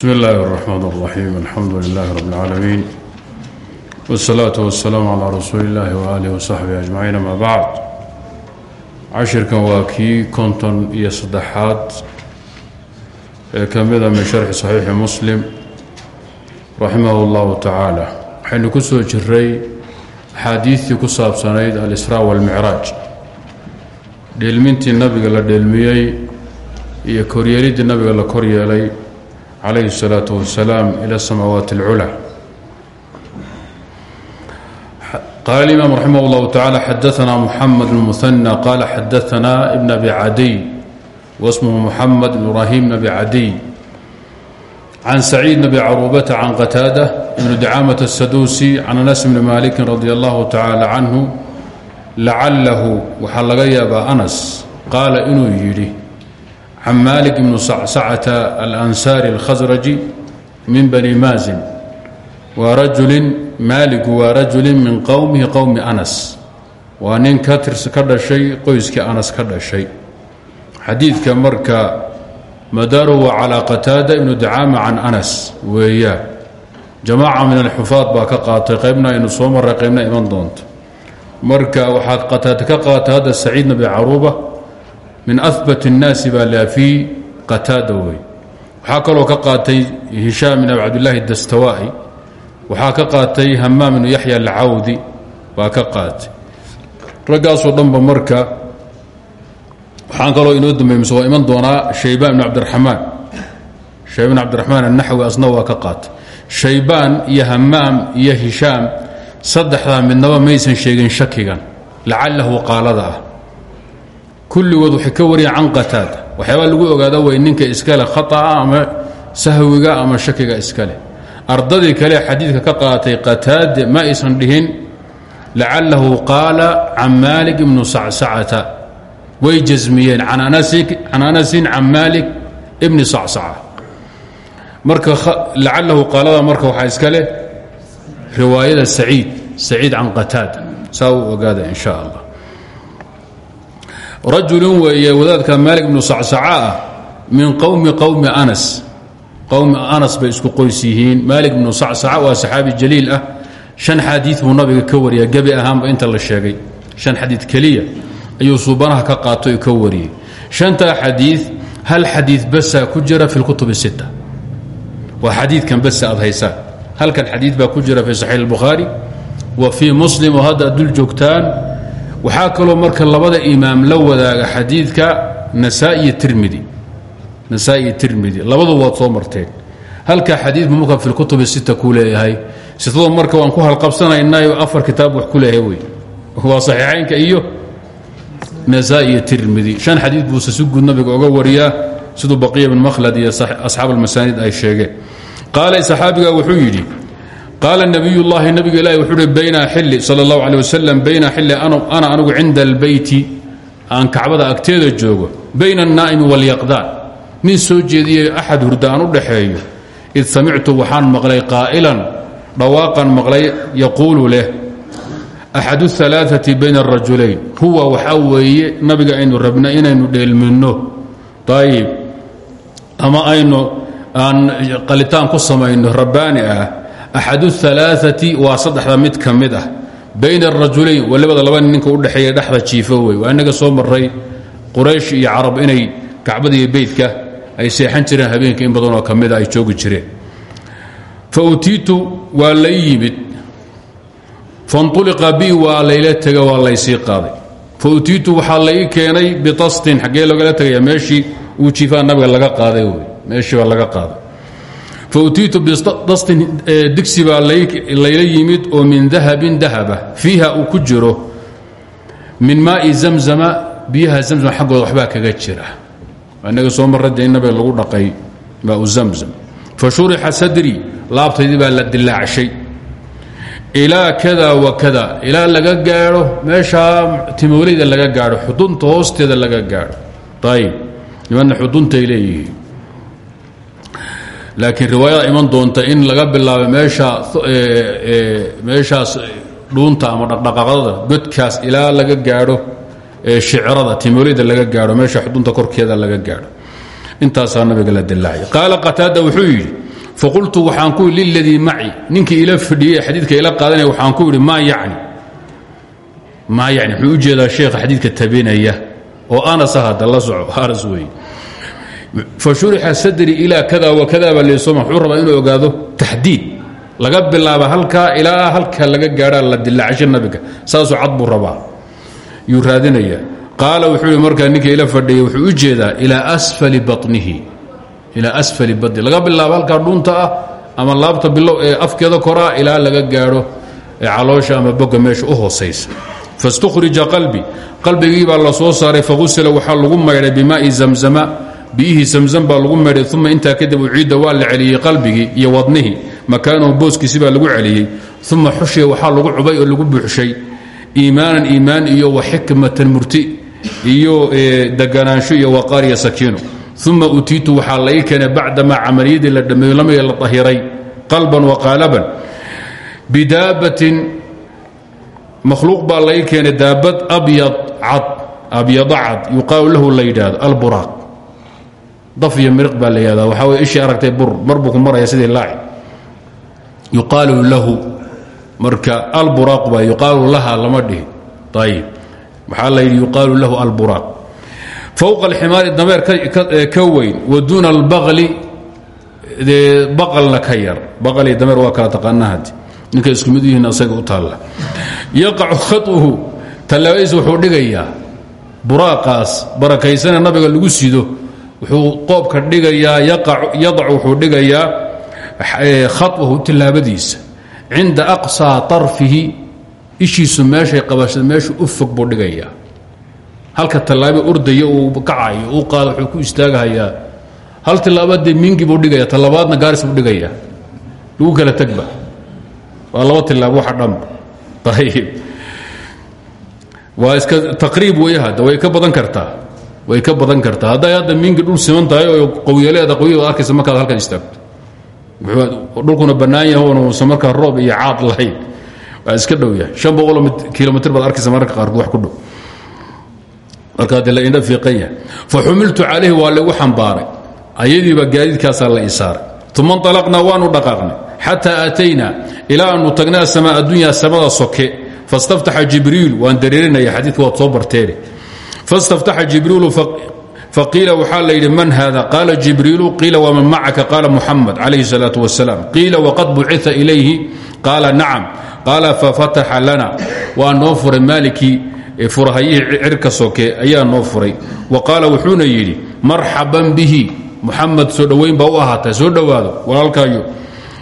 bsmi اllahi الرحmn الرaxيim alxamdu lilah rb اlcaalamiin wالsalaaةu waالsalaam calىa rasuuli اllahi وaalih وsaxbihi ajmaciin ama bacd cashirkan waa kii konton iyo saddexaad ee ka mida min sharxi صaxiixi muslim raximah اllahu tacaala waxaynu ku soo jiray axaadiidtii ku saabsanayd alisraa wاlmicraaj dheelmintii nabiga la dheelmiyey iyo koryeeliddii nabiga la koryeelay عليه الصلاaة والسلام إلى السماوات العلى قال الإمام رحمه الله تعالى حدثنا محمد بن مثنى قال حدثنا ابن أبي عدي واسمه محمد بن إبراهيم بن أبي عدي عن سعيد بن أبي عروبة عن قتادة بن دعامة السدوسي عن أنس بن مالك رضي الله تعالى عنه لعله waxaa laga yaabaa أنس قال inuu yidhi can malik bnu sacsacata alansaari alkhasraji min bani maazin waa rajulin maaligu waa rajulin min qowmihi qowmi anas waa nin ka tirs ka dhashay qoyskii anas ka dhashay xadiidka marka madaaruhu waa calaa qataada ibnu dacaama can anas weeyaan jamaaca min alxufaad baa ka qaatay qaybna aynu soo maray qaybna iman doonto marka waxaad qataada ka qaatay hadda saciidna bicaruuba min ahbat الnaasi baa laafii qataada wey waxaa kaloo ka qaatay hishaam bin abi cabdillaahi dastawaa'i waxaa ka qaatay hamaam bnu yaxya alcawdi baa ka qaatay. Raggaasoo dhanba marka waxaan kaloo inoo dambeymse waa iman doonaa shaybaan bn cabdiraxmaan shaybaan cabdiraxmaan annaxwi asna waa ka qaatay. Shaybaan iyo hamaam iyo hishaam saddexdaa midnaba maysan sheegin shakigan lacalahu qaalada ah kulligood waxay ka wariyaan can qataada. Waxyaabaa lagu ogaada way ninka iskale khata'a ama sahwiga ama shakiga iskale. Ardadii kale xadiidka ka qaatay qataade ma aysan dhihin lacalahu qaala can maalik ibnu sacsacata way jasmiyeen can anasin can maalik ibni sacsaca. Marka lacalahu qaalada marka waxaa iska leh riwaayada saciid saciid can qataada. Saa uu ogaada in sha allah rajulun weeye wadaadka maalik bnu sacsaca ah min qowmi qowmi anas. Qowmi anas bay isku qoys yihiin. Maalik bnu sacsaca waa saxaabi jaliil ah. Shan xadiid buu nabiga ka wariya gebi ahaanba inta la sheegay. Shan xadiid keliya ayuu suubanaha ka qaato ka wariyey. Shantaa xadiid hal xadiid basaa ku jira fi lkutub sita waa xadiidkan basa aad haysaan halkan xadiid baa ku jira fi saxiix اlbukhaari wa fii muslim oo hadda ad dul joogtaan waxaa kaloo marka labada imaam la wadaaga xadiidka nasaa-iyo tirmidi nasaa-iyo tirmidi labadu waad soo marteen. Halka xadiid muka fi lkutubi sita ku leeyahay. Sitado marka waan ku halqabsanaynaayo afar kitaab wax ku leeyahay wey waa saxiixaynka iyo nasaa iyo tirmidi shan xadiid buuse si guud nabiga oga wariyaa siduu baqiya bin makhlad iyo asxaab almasaanid ay sheegeen. Qaala saxaabiga wuxuu yidhi qaala nabiy llaahi nabiga ilahi wuxuu uhi bayna xilli sal اllahu alيه wasalam bayna xilli ana anigu cinda albeyti aan kacbada agteeda joogo bayna الnaa'imi waاlyaqdaan nin soo jeediyey axad hurda aan u dhaxeeyo id samictu waxaan maqlay qaa'ilan dhawaaqan maqlay yaquulu leh axad الثalaaثaةi bayna الrajulayn huwa waxaa weeye nabiga aynu rabna inaynu dheelminno ayib ama aynu aan qalitaan ku samayno rabbaani ah axad الثalaaثati waa saddexda mid ka mid ah bayna الrajulayn walibada laba ninka udhexeeya dhexda jiifo wey waa inaga soo maray quraysh iyo carab inay kacbada iyo beytka ay seexan jireen habeenka in badanoo ka mida ay joogi jireen fautiitu waa lay yimid faاnطuliqa bi waa layla tega waa laysii qaaday fautiitu waxaa lai keenay bitastin xaggee logala tegaya meeshii uu jiifaa nabiga laga qaaday wey meeshii baa laga qaaday fautiitu bidastin digsi baa layla yimid oo min dahabin dahaba fiiha uu ku jiro min maai zamzama biyaha zamzam xaggooda waxbaa kaga jira inaga soo marade in nabiga lagu dhaqay maau zamzam fa shurixa sadrii laabtaydii baa la dilaacshay ilaa kada wa kada ilaa laga gaadho meeshaa timoolayda laga gaadho xudunta hoosteeda laga gaadho ayib nimanna xuduntay leeyihiin laakiin riwaayada iman doonta in laga bilaabo meesha meeshaas dhuunta ama dhaqdhaqaaqdada godkaas ilaa laga gaadho shicrada timoolayda laga gaadho meesha xudunta korkeeda laga gaadho. Intaasaa nabiga la dilaacay qaala qataada wuxuu yidhi faqultu waxaan ku yidhi liladii maci. Ninkii ila fadhiyey xadiidka ila qaadanaya waxaan ku yidhi maa yacni maa yani wuxuu u jeedaa sheekha xadiidka tabinaya oo anas ahada la soco anas weeye fashurixa sadri ilaa kada wakada baa leesoma wuxuu rabaa inuu ogaado taxdiid. Laga bilaaba halkaa ilaa halka laga gaadhaa la dilaacasho nabiga. Saasuu cad buu rabaa. Yuu wuxuu markaa ninka ila fadhiyay wuxuu u jeedaa ilaa asfali banihi ilaa asfali badni laga bilaabo halkaa dhunta ah ama laabta bilow ee afkeeda koraa ilaa laga gaadho caloosha ama boga meesha u hoosaysa. Fastukhrija qalbi. Qalbigii baa la soo saaray fahusila waxaa lagu maydhay bimaai zamzama biyihii zamzam baa lagu maydhay uma intaa kadib uciidda waa la celiyey qalbigii iyo wadnihii. Makaanahu booskiisi baa lagu celiyey. Uma xushiya waxaa lagu cubay oo lagu buuxshay. Iimaanan iimaan iyo wa murti iyo deganaansho iyo waqaar iyo sakiino uma utiitu waxaa lai keenay bacdamaa camaliyadii la dhammeeyo lamaya la dahiray qalban waqaalaban bidaabatin makhluuq baa lai keenay daabad abyad cad abyada cad yuqaalu lahu la yidhaahdo alburaaq daf iyo miriq baa la yihahda waxaa ishii aragtay bur mar ku maraya sidii laaci. Yuqaalu lahu marka alburaaq baa yuqaalu laha lama dhihi. Ayib waxaa la yidhi yuqaalu lahu alburaaq. Fowqa alximaari dameer ka weyn wa duuna albaqli dee baqalna ka yar. Baqal iyo dameer waa kala taqaana haddi isku mid yihiin asaga u taalla. Yaqacu khaطuhu tallaabadiisa wuxuu dhigayaa. Buraaqaas barakaysana nabiga lagu sido wuxuu qoobka dhigayaa yadacu wuxuu dhigayaa khaطwahu tillaabadiisa cinda aqsaa طarfihi ishiisu meeshay qabashada meeshu u fog dhigayaa. Halka tallaabo ordaya uu kacayo uu qaado wuxuu ku istaagahayaa. Hal tillaabadee mingi buu dhigaya talabaadna gaaris buu dhigayaa. Lagu kala tegba waa tilaabo waxa dhanba ayib waa iska taqriib wey hadda way ka badan kartaa way ka badan kartaa. Hadday hadda mingi dhul siman tahay oo qowyaleeda qowyada arkaysa markaad halkan istaagto. Dhulkuna bannaan yahay oona uusan markaa roob iyo caad lahayn waa iska dhow yahay. Shan boqoloo kilomitr baad arkaysa mararka qaarkood wax ku dhow. Markaa dee la indha fiiqan yahay. Fa xumiltu calayhi waa lagu xambaaray ayadiiba gaadiidkaasaa la isaaray uma nطalaqnaa waanu dhaqaaqnay xataa aataynaa ilaa aanu tagnay asamaa addunya samada soke. Fastaftaxa jibriil waan dareerinaya xadiidka waad soo barteene fastaftaxa jibriilu faqiila waxaa la yidhi man hada qaala jibriilu qiila waman macaka qaala muxamed calayhi salaau wasalaam qiila waqad bucia ilayhi qaala nacam qaala fafataxa lana waa noo furay maalikii furahayihii cirka soke ayaa noo furay wa qaala wuxuuna yidhi marxaban bihi muxamed soo dhoweyn baa u ahaata soo dhowaado walaalkaayo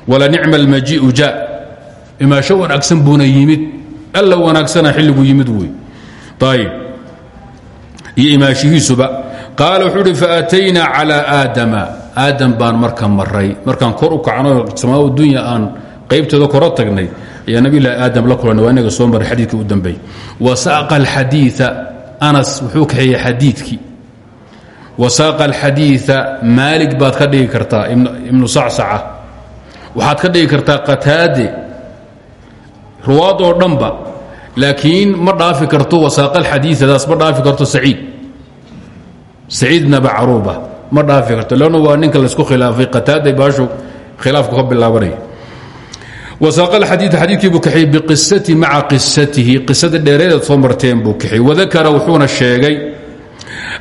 wala nicma almajiiu ja imaasho wanaagsan buuna yimid alla wanaagsana xilligu yimid wey ayb iyo imaashihiisuba. Qaala wuxuu uhi faataynaa calaa aadama. Aadam baan marka maray markaan kor u kacno samaa dunya aan qaybteeda kora tagnay ayaa nabilahi aadam la kulanay waa soo maray xadiidka u dambeey wasaaqa alxadiia anas wuxuu kaxeeyey xadiidkii. Wasaaqa alxadiia maalig baad ka dhigi kartaa ibnu sacsaca. Waxaad ka dhigi kartaa qataade. Ruwaad oo dhanba. Laakiin ma dhaafi karto wasaaqa alxadiiadaas ma dhaafi karto saciid saciidna bacruuba ma dhaafi karto lan waa ninka la isku khilaafay qataaday baashu khilaafku ka bilaabanaya wasaaqa alxadiid xadiidkii buu kaxiyey biqisati maca qisatihi qisada dheereedeed soo marteen buu kaxiyey. Wadakara wuxuuna sheegay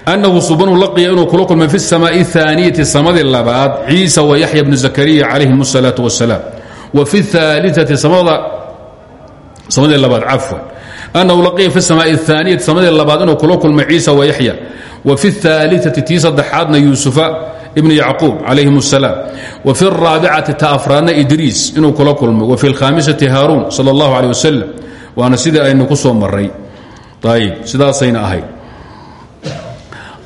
annahu subanu laqiya inuu kula kulmay fi samaa'i aaniyati samadii labaad ciisa wa yaxya bnu zakariya calayhim asalaatu wasalaam wa fi aaliati samadii labaad cafwan. Annahu laqiya fi samaa'i aaniyati samadii labaad inuu kula kulmay ciisa wa yaxya. wa fi aaliai tii saddexaadna yuusufa ibn yacquub calayhim الsalaam wa fi اraabicati ta afraadna idriis inuu kula kulmay wa fi اlkhamisati haaruun salى اllahu alيه wasalam waana sidii aynu ku soo maray ayb sidaasayna ahayd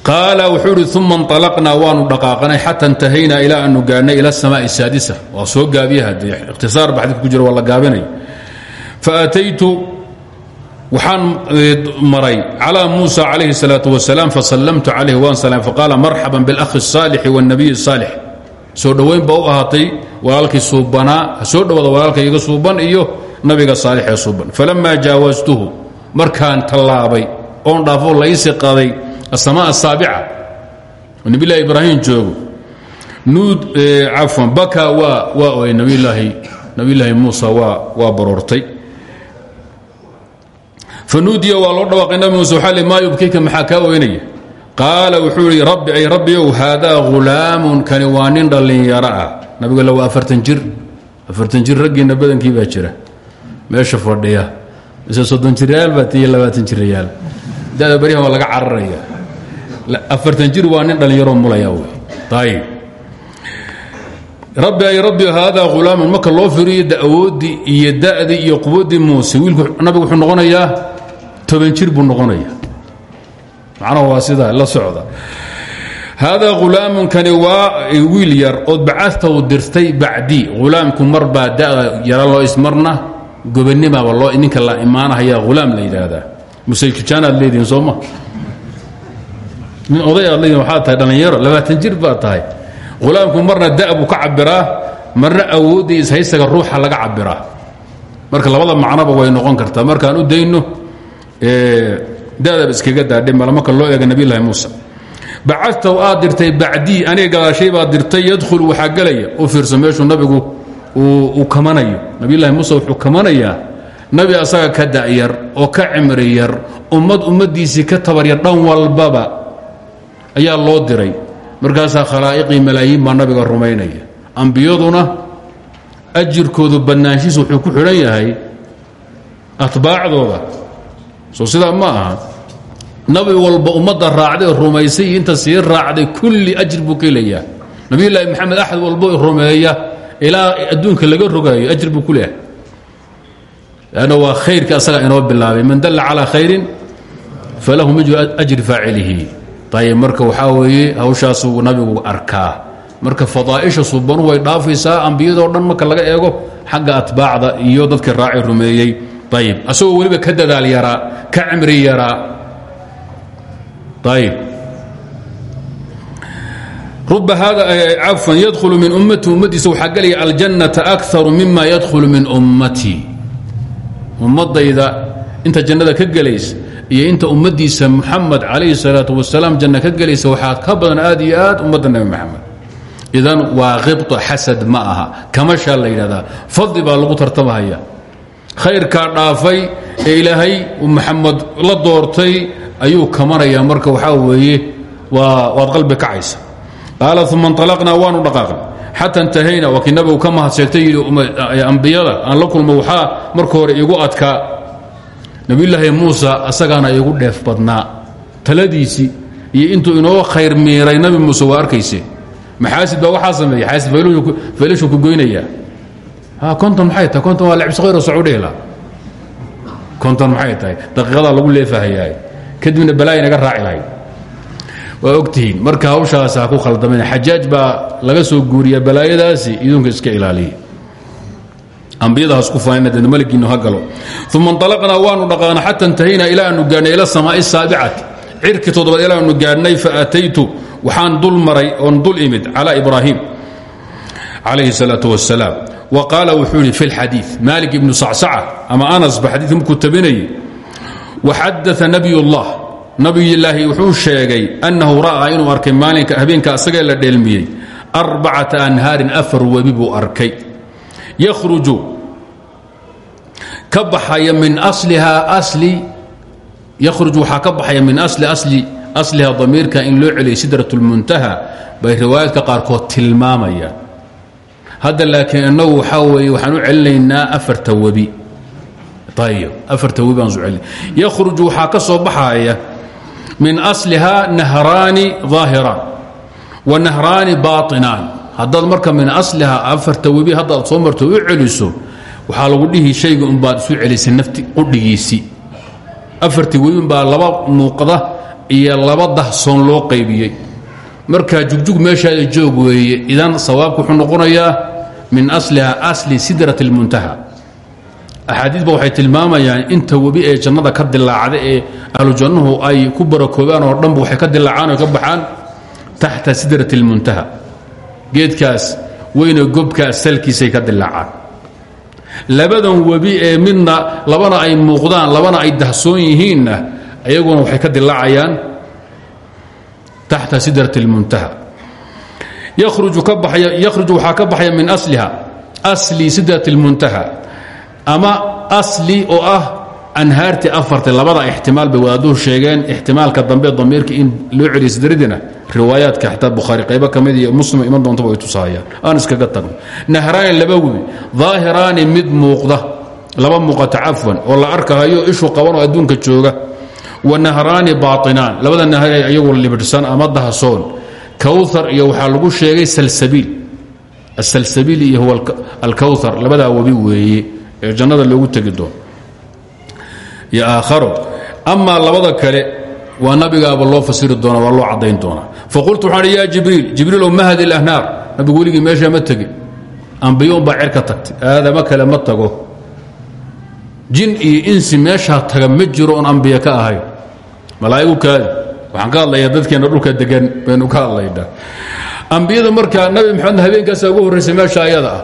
qaala wuxuu idhi uma nطalaqnaa waanu dhaqaaqanay xata intahaynaa ilaa aanu gaadhnay ila الsamaءi الsaadisa waa soo gaabiya hade ikhtisaar ba xadidka ku jira waa la gaabinaya faataytu waxaan maray calى musa calayhi الsalaaة wasalaam fasallamtu calayh waan salaam faqaala marxaban biاlأhi الصaalixi wالnabiy الصaalix soo dhowayn baa u ahaatay walaalkii suubanaa ha soo dhowaada walaalka iga suuban iyo nabiga saalix ee suuban falama jaawastuhu markaan tallaabay oon dhaafo laysi qaday aلsama الsaabica oo nabilahi ibraahim joogo nuud cafwan baka waa waa oy nabilaahi nabiyulaahi muusa waa waa baroortay fanuudiya waa loo dhawaaqay nabi muuse waxaa li maa yubkika maxaa kaa oynaya qaala wuxuu ihi rabbi ay rabbiyow haadaa hulaamun kani waa nin dhallinyaro ah nabiga la waa afartan jir afartan jir raggiina badankii baa jira meesha fadhiya mise soddon jiryaal baa tiiyo labaatan jirayaal dada baryahan waa laga cararaya afartan jir waa nin dhallinyaroo mulaya wey ayib rabbi ay rabbi haadaa hulaamun marka toban jir buu noqonaya. Macnaha waa sidaa la socda. Haadaa hulaamunkani waa wiil yar ood bacatahu dirtay bacdii hulaamku mar baa da'da yara loo ismarna gobanimaaba loo ninka la imaanahaya hulaam la yidhaahdaa. Musayjujaan aad leedihin sooma nin oday aad leedihin waxaad tahay dhallinyaro labaatan jir baad tahay. Hulaamku marna da' buu ka cabiraa marna awooddii ishaysaga ruuxa laga cabiraa marka labada macnoba way noqon kartaa. Markaan u dayno da'daba iskaga daadhe marka loo eega nabiylahi muusa. Bacadtaw aad dirtay bacdii aniga gadaashay baad dirtay yadkhulu waxaa gelaya u fiirso meeshuu nabigu uu kamanayo. Nabiylahi muuse wuxuu kamanayaa nabi asaga ka da'yar oo ka cimri yar ummad ummaddiisii ka tabaryar dhan walbaba ayaa loo diray. Markaasaa khalaa'iqii malaayiin baa nabiga rumaynaya. Ambiyaduna ajirkoodu bannaanshiis wuxuu ku xidhan yahay atbaacdooda soo sidaa ma aha. Nabi walba ummadda raacday rumaysay iyo inta sii raacday kulli ajir buu ka helayaa. Nabiyulaahi maxamed axad walbo rumeeya ilaa adduunka laga rogaayo ajir buu ku leehay lanna waa khayrka asaga inoo bilaabay. Man dalla calaa khayrin falahu mijru ajri faacilihi. Ayb marka waxaa weeye hawshaasuu nabigu arkaa. Marka fadaa'isha subanu way dhaafaysaa ambiyadoo dhan marka laga eego xagga atbaacda iyo dadkii raaci rumeeyey ayb asagoo weliba ka dadaal yaraa ka cimri yaraa. Ayb ruba hada cafan yadkhulu min ummati ummaddiisa waxaa gelaya aljannata akaru mima yadkhulu min ummatii ummadayda inta jannada ka gelaysa iyo inta ummaddiisa muxamed calayhi salaatu wasalaam janna ka gelaysa waxaa ka badan aad iyo aad ummadda nebi moxamed idan waa khibto xasad ma aha. Kamashaa la yidhahdaa fadli baa lagu tartamahaya khayrkaa dhaafay ee ilaahay maxamed la doortay ayuu kamanayaa marka waxaa weeye waa waad qalbi kacaysa qaala uma inطalaqnaa waanu dhaqaaqnay xata intahayna waa kii nabigu ka mahad sheegtay yidhi ambiyada aan la kulmo waxaa marka hore igu adkaa. Nabiyulaahi muusa asagaana igu dheef badnaa. Taladiisii iyo intuu inoo khayr miiray nabi muuse waa arkayse maxaasid baa waxaa sameeyey? Xaasid faylashu ku goynayaa konton maxay tahay? Konton waa lebsqayro socudheela konton maxay tahay? Daqiiqadaa lagu leefahayaay kadibna balaayi naga raaci waa ogtihiin. Marka hawshaas ha ku khaldamayn xajaaj baa laga soo guuriya balaayadaasi idunka iska ilaaliya ambiyadahaas ku faanadeen maligiinu ha galo. Uma inطalaqnaa waanu dhaqaana xata intahayna ilaa aanu gaadhnay ila samaa'i saabicati cirkii toddobaad ilaa aanu gaadhnay faataytu waxaan dul maray oon dul imid calى ibraahim calayhi الsalaaة wasalaam wa qaala wuxuu yidhi fi اlxadiiث malik ibnu sacsaca ama anas ba xadiidka markuu tabinayay waxadaa nabiy اllah nabiyilaahi wuxuu sheegay annahu ra'aa inuu arkay maalinka habeenka asagee la dheelmiyey arbacata anhaarin afar webi buu arkay yakhruju ka baxaya min aslihaa asli yakhruj waxaa ka baxaya min asli asli asliha damiirka in loo celiyay sidrat اlmuntaha bay riwaayaadka qaarkood tilmaamayaan hadda laakiin inagu waxaa weeye waxaan u celinaynaa afarta webi. Ayb afarta webi baan su celina yakhruju waxaa ka soo baxaya min aslihaa nahraani ظaahiraan wa nahraani baaطinaan haddaad marka min aslihaa afarta webi haddaad soo marto u celiso waxaa lagu dhihi shayga unbaad isu celisay nafti qudhigiisii afartii webi unbaa laba muuqda iyo laba dahsoon loo qaybiyey. Markaa jugjug meeshaada joog weeye. Idan sawaabku wuxuu noqonayaa min asliha asli sidrat اlmuntaha axaadiidba waxay tilmaamayaan inta webi ee jannada ka dilaacda ee ahlujannuhu ay ku barakoobaan oo dhanba waxay ka dilaacaan oo ka baxaan taxta sidrat اlmuntaha geedkaas weyne gobkaas salkiisay ka dilaacaan labadan webi ee midna labana ay muuqdaan labana ay dahsoon yihiinna ayaguna waxay ka dilaacayaan taxta sidrat اlmuntaha yakhruju waxaa ka baxaya min asliha asli sidat اlmuntaha ama asli oo ah anhaartii afarta labada ixtimaal bay wadaaduhu sheegeen ixtimaalka dambe damiirka in loo celiya sidradina riwaayaadka xataa bukhaari qaybo ka mid iyo muslim iman doontaba ay tusaayaan aan iskaga tagno nahraani laba webi daahiraani mid muuqda laba muuqata cafwan oo la arkahayo ishu qaban oo adduunka jooga. Wa nahraani baainaan labada nahre iyagu libidhsan kawthar iyo waxaa lagu sheegay salsabiil asalsabiil iyo huwa alkawthar labadaa webi weeye ee jannada loogu tegi doono. Iyo aakharo amaa labada kale waa nabigaaba loo fasiri doona waa loo caddayn doonaa. Faqultu waxaan hi ya jibriil jibriilow mahdi lahnaar nabigu weligii meesha ma tegin ambiyo unbaa cer ka tagtay aadama kale ma tago. Jin iyo insi meeshaa taga ma jiro oon ambiye ka ahayn. Malaa'igu kaadi waxaan ka hadlayaa dadkeenna dhulka degan baynu ka hadlaynaa ambiyada markaa nabi maxamed habeenkaasa ugu horraysay meesha ayada ah.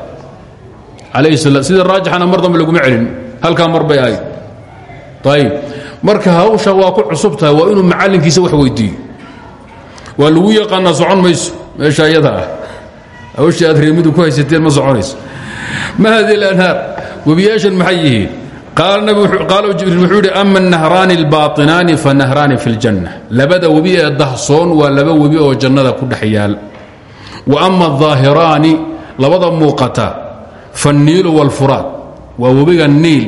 Calayhi salaam sida raajixana mar dambe laguma celin halkaa mar bay ahayd. Ayib marka hawsha waa ku cusub tahay waa inuu macallinkiisa wax weydiiyo. Waa lagu yaqaanaa socon mayso meesha ayada ah. Hawshii aad reemidu ku haysateen ma soconayso. Ma hadi lanhaar webiyaashan maxay yihiin qaala jibriil wuxuu yidhi ama nahraani اlbaطinaani fanahraani fi اljanna labada webi ee dahsoon waa laba webi oo jannada ku dhex yaal wa ama الظaahiraani labada muuqata faالniilu wاlfuraad waa webiga niil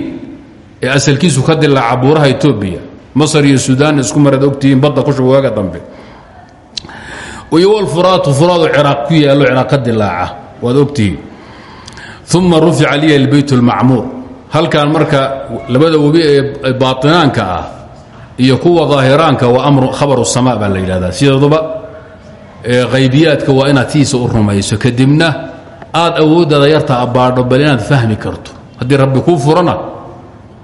ee asalkiisu ka dilaaca buuraha etoobiya masar iyo sudan isku maraad ogtihiin badda ku shuba waaga dambe iyo wlfuraatu furaadu ciraaq ku yaallo ciraaq ka dilaaca waad ogtihiin uma rufica liya اlbeyt اlmacmuur halkan marka labada webi ee baatinaanka ah iyo kuwa daahiraanka waa khabaru sama baa la yidhahdaa. Sideeduba haybiyaadka waa inaad tiisa u rumayso. Kadibna aad awooddaada yarta abbaadho bal inaad fahmi karto. Haddii rabbi kuu furana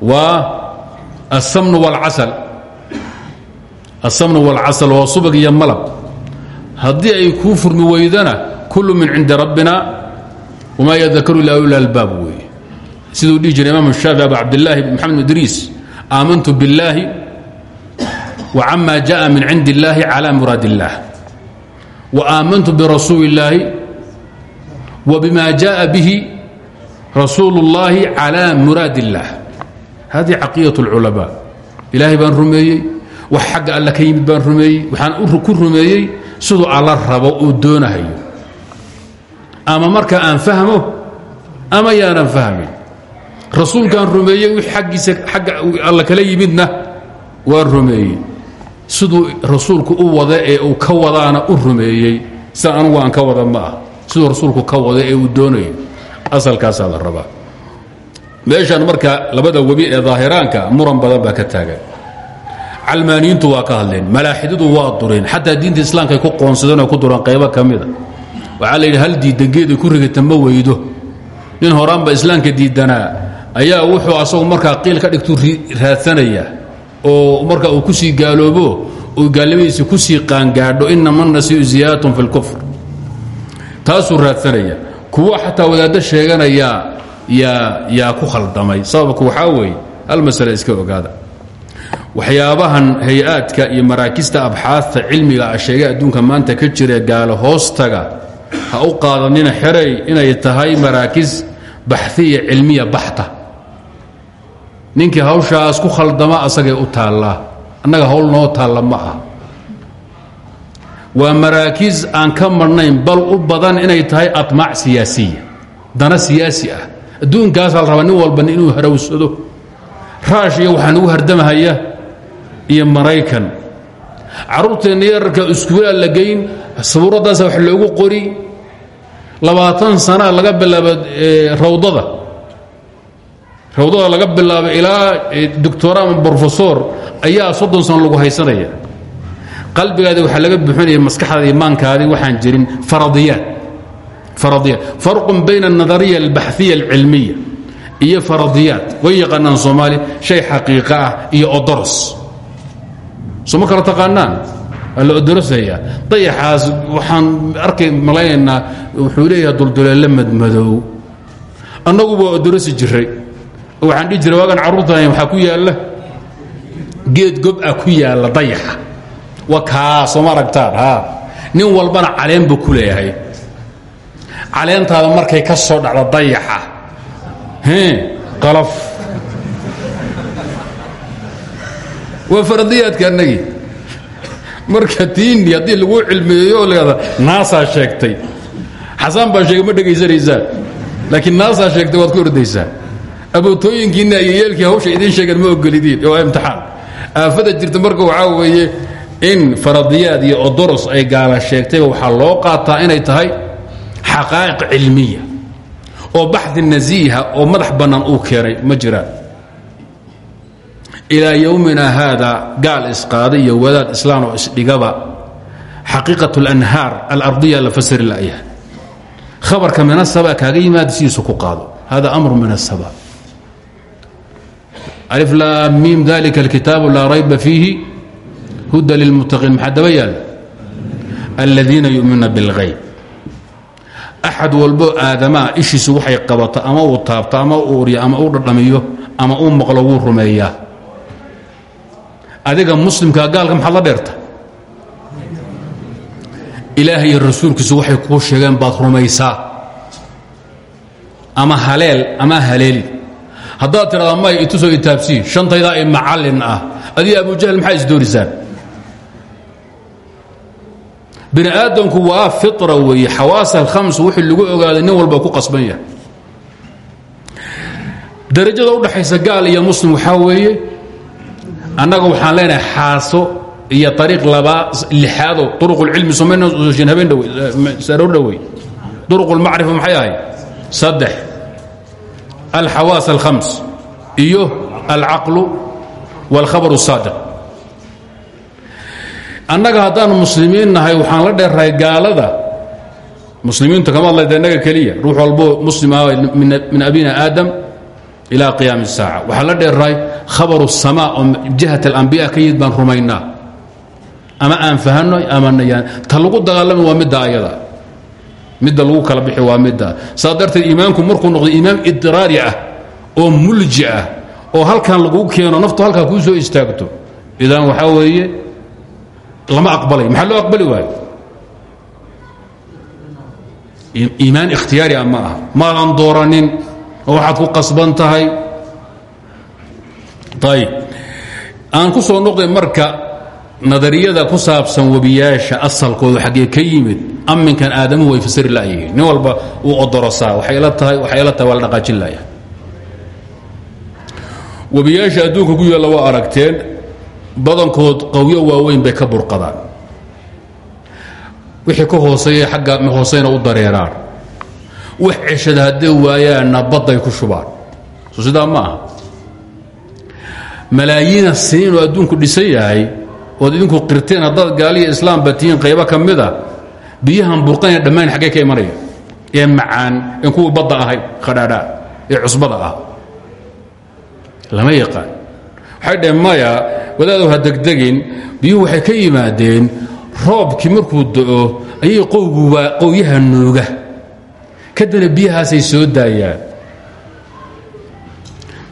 waa asamnu wاlcasal asamnu wاlcasal waa subag iyo malab. Haddii ay kuu furmi weydana kullu min cindi rabbina wamaa yadakaru ila ula albaab weeye siduu dhihi jiray imaam shaafi abu cabdilaahi maxamed idriis aamantu biاllaahi wa cama jaءa min cindi اllahi calى muraad اllah wa aamantu birasuuli اllaahi wa bima jaءa bihi rasuulu اllahi calى muraad اllah hadihi caqiidaة اlculamaa ilaahay baan rumeeyey wax xagga alla ka yimid baan rumeeyey waxaan ku rumeeyey siduu alla rabo uu doonahayo ama marka aan fahmo ama yaanan fahmin rasuulkaan rumeeyey wix aggiisa agga alla kala yimidna waan rumeeyey. Siduu rasuulku u wada ee uu ka wadaana u rumeeyey. Sida anugu aan ka wada ma ah. Siduu rasuulku ka wada ee uu doonayo. Asalkaasaa la rabaa. Meeshan marka labada webi ee daahiraanka muran badan baa ka taagan. Calmaaniyiintu waa ka hadleen. Malaaxidadu waa dureen. Xataa diinta islaamkaay ku qoonsadeen oo ku dureen qaybo ka mida ayaa wuxuu asagu markaa qiil ka dhigtuu raadsanaya oo marka uu ku sii gaaloobo uu gaalnimadiisa ku sii qaangaadho inama nasiu ziyaadatun fi lkufr taasuu raadsanaya. Kuwa xataa wadaaddo sheeganayaa yaa yaa ku khaldamay. Sababku waxaa weeye hal masale iska ogaada. Waxyaabahan hay'aadka iyo maraakista abxaadta cilmiga a sheegay adduunka maanta ka jira gaalo hoostaga ha u qaadanina xeray inay tahay maraakis baxiya cilmiya baxta ninkii hawshaas ku khaldama asagay u taallaa annaga hawl noo taalla ma ah waa maraakiis aan ka marnayn bal u badan inay tahay aطmaac siyaasiya dana siyaasi ah. Adduunkaasaa la rabaa nin walban inuu harawsado raashiya waxaa nagu hardamahaya iyo maraykan. Carruurteenna yararka iskuulaa la geyn sabuuraddaasa wax loogu qori. Labaatan sana laga bilaabo rawdada rawdada laga bilaabo ilaa doctora ama brofesor ayaa soddon sano lagu haysanaya. Qalbigaadi waxaa laga buxinaya maskaxdaadi imaankaadii waxaan jirin faradiyaad faradiyaad farqun bayna alnadariya albaxiya alcilmiya iyo faradiyaad way yaqaanaan soomaaliya shay xaqiiqo ah iyo odoros soo ma kala taqaanaan? Waa la waxaan arkay malaynaynaa wuxuu leeyahay dulduleelle madmadow. Annaguba odorosi jiray waxaan dhihi jiray waagan carruurtahay waxaa ku yaalla. geed gob ah ku yaalla dayaxa. waa kaa sooma aragtaan haa nin walbana caleen buu ku leeyahay. caleentaada markay ka soo dhacdo dayaxa. qalaf waa faradiyaadka annagii. marka tiini haddii laguu cilmeeyo oo laada naasaa sheegtay. Xasaan baa sheegay ma dhegaysanaysaan laakiin naasaa sheegtay waad ku ordaysaa abootooyinkiinna iyo yeelkii hawsha idiin sheegeen ma ogolidiin waa imtixaan. Aafada jirta marka waxaa weeye in faradiyaad iyo odoros ay gaala sheegtayba waxaa loo qaataa inay tahay xaqaa'iq cilmiya oo baxdi nasiiha oo madax bannaan uu keenay ma jiraan. Ilaa yowmina haada gaal isqaaday iyo wadaad islaan oo isdhigaba xaqiiqat اlanhaar alardiya la fasiri la'yaha khabarka min asaba kaaga yimaada sidiisu ku qaado. Hada amru min asaba miim dalika alkitaabu laa rayba fiihi huda lilmuttaqiin maxaa daba yaal aladiina yu'minuuna biاlghayb axad walbo aadamaa ishiisu waxay qabato ama uu taabto ama uu uryo ama uu dhadhamiyo ama uu maqlo wuu rumeeyaa adiga muslimkaa gaalka maxaad la dheerta ilaahay iyo rasuulkiisu waxay kuu sheegeen baad rumaysaa ama haleel ama haleeli haddaad tidhahdaa may itusoo itaabsii shantaydaa i macallin ah. Adiga abujahl maxaa isdoorisaan bini aadamku waa fitra weeye xawaas alkhams wixii lagu ogaaday nin walba ku qasban yahay. Darajada u dhaxaysa gaal iyo muslim waxaa weeye annaga waxaan leenahay xaaso iyo ariiq labaa lixaado uruqulcilmi somaynan habeen dhawesaroor dhowey uruqulmacrifa maxay ahay saddex alxawaas alkhams iyo alcaqlu wاlkhabar الsaadiq annaga haddaanu muslimiin nahay waxaan la dheerrahay gaalada muslimiintu kama hadlayda innaga keliya ruux walbo muslim ah min abina aadam ilaa qiyaam الsaaca waxaan la dheerrahay khabar الsamaa oo jihat alambiya ka yimid baan rumaynaa ama aan fahanno ama nayaan ta lagu dagaalami waa midda ayada midda lagu kala bixi waa midda. Saa iimaanku markuu noqdo iimaam idiraari ah oo mulji ah oo halkan laguu keeno naftu halkaa kuu soo istaagto idan waxaa weeye lama aqbalay. Maxaa loo aqbali waayo? Iimaan ikhtiyaari ah ma aha. Dooranin oo ku qasban tahay. Ayb aan ku soo noqday marka nadariyada ku saabsan webiyaasha asalkoodu xaggee ka yimid amminkan aadamuhu way fasiri la'yihiin nin walba uu odorosaa waxay la tahay waxay la tahay waa dhaqaajin la'ya webiyaasha adduunka ku yaalla waa aragteen badankood qawyo waaweyn bay ka burqadaan. Wixii ka hooseeya xagga hooseyna u dareeraan. Wax ceshada hadday waayaanna badday ku shubaan. Sidaa ma aha. Malaayiina siniin oo adduunku dhisan yahay ood idinku qirteen haddaad gaaliya islaamba tihiin qaybo ka mid a biyahan burqanaya dhammaan xaggee ka imanaya ee macaan en kuwii badda ahay khadhaadhaa ee cusbada ah. Lama yaqaan. Waxay dhaheen maya wadaadow ha degdegin biyuhu waxay ka yimaadeen roobkii markuu do'o ayay qowguba qowyaha nuuga. Kadibna biyahaasay soo daayaan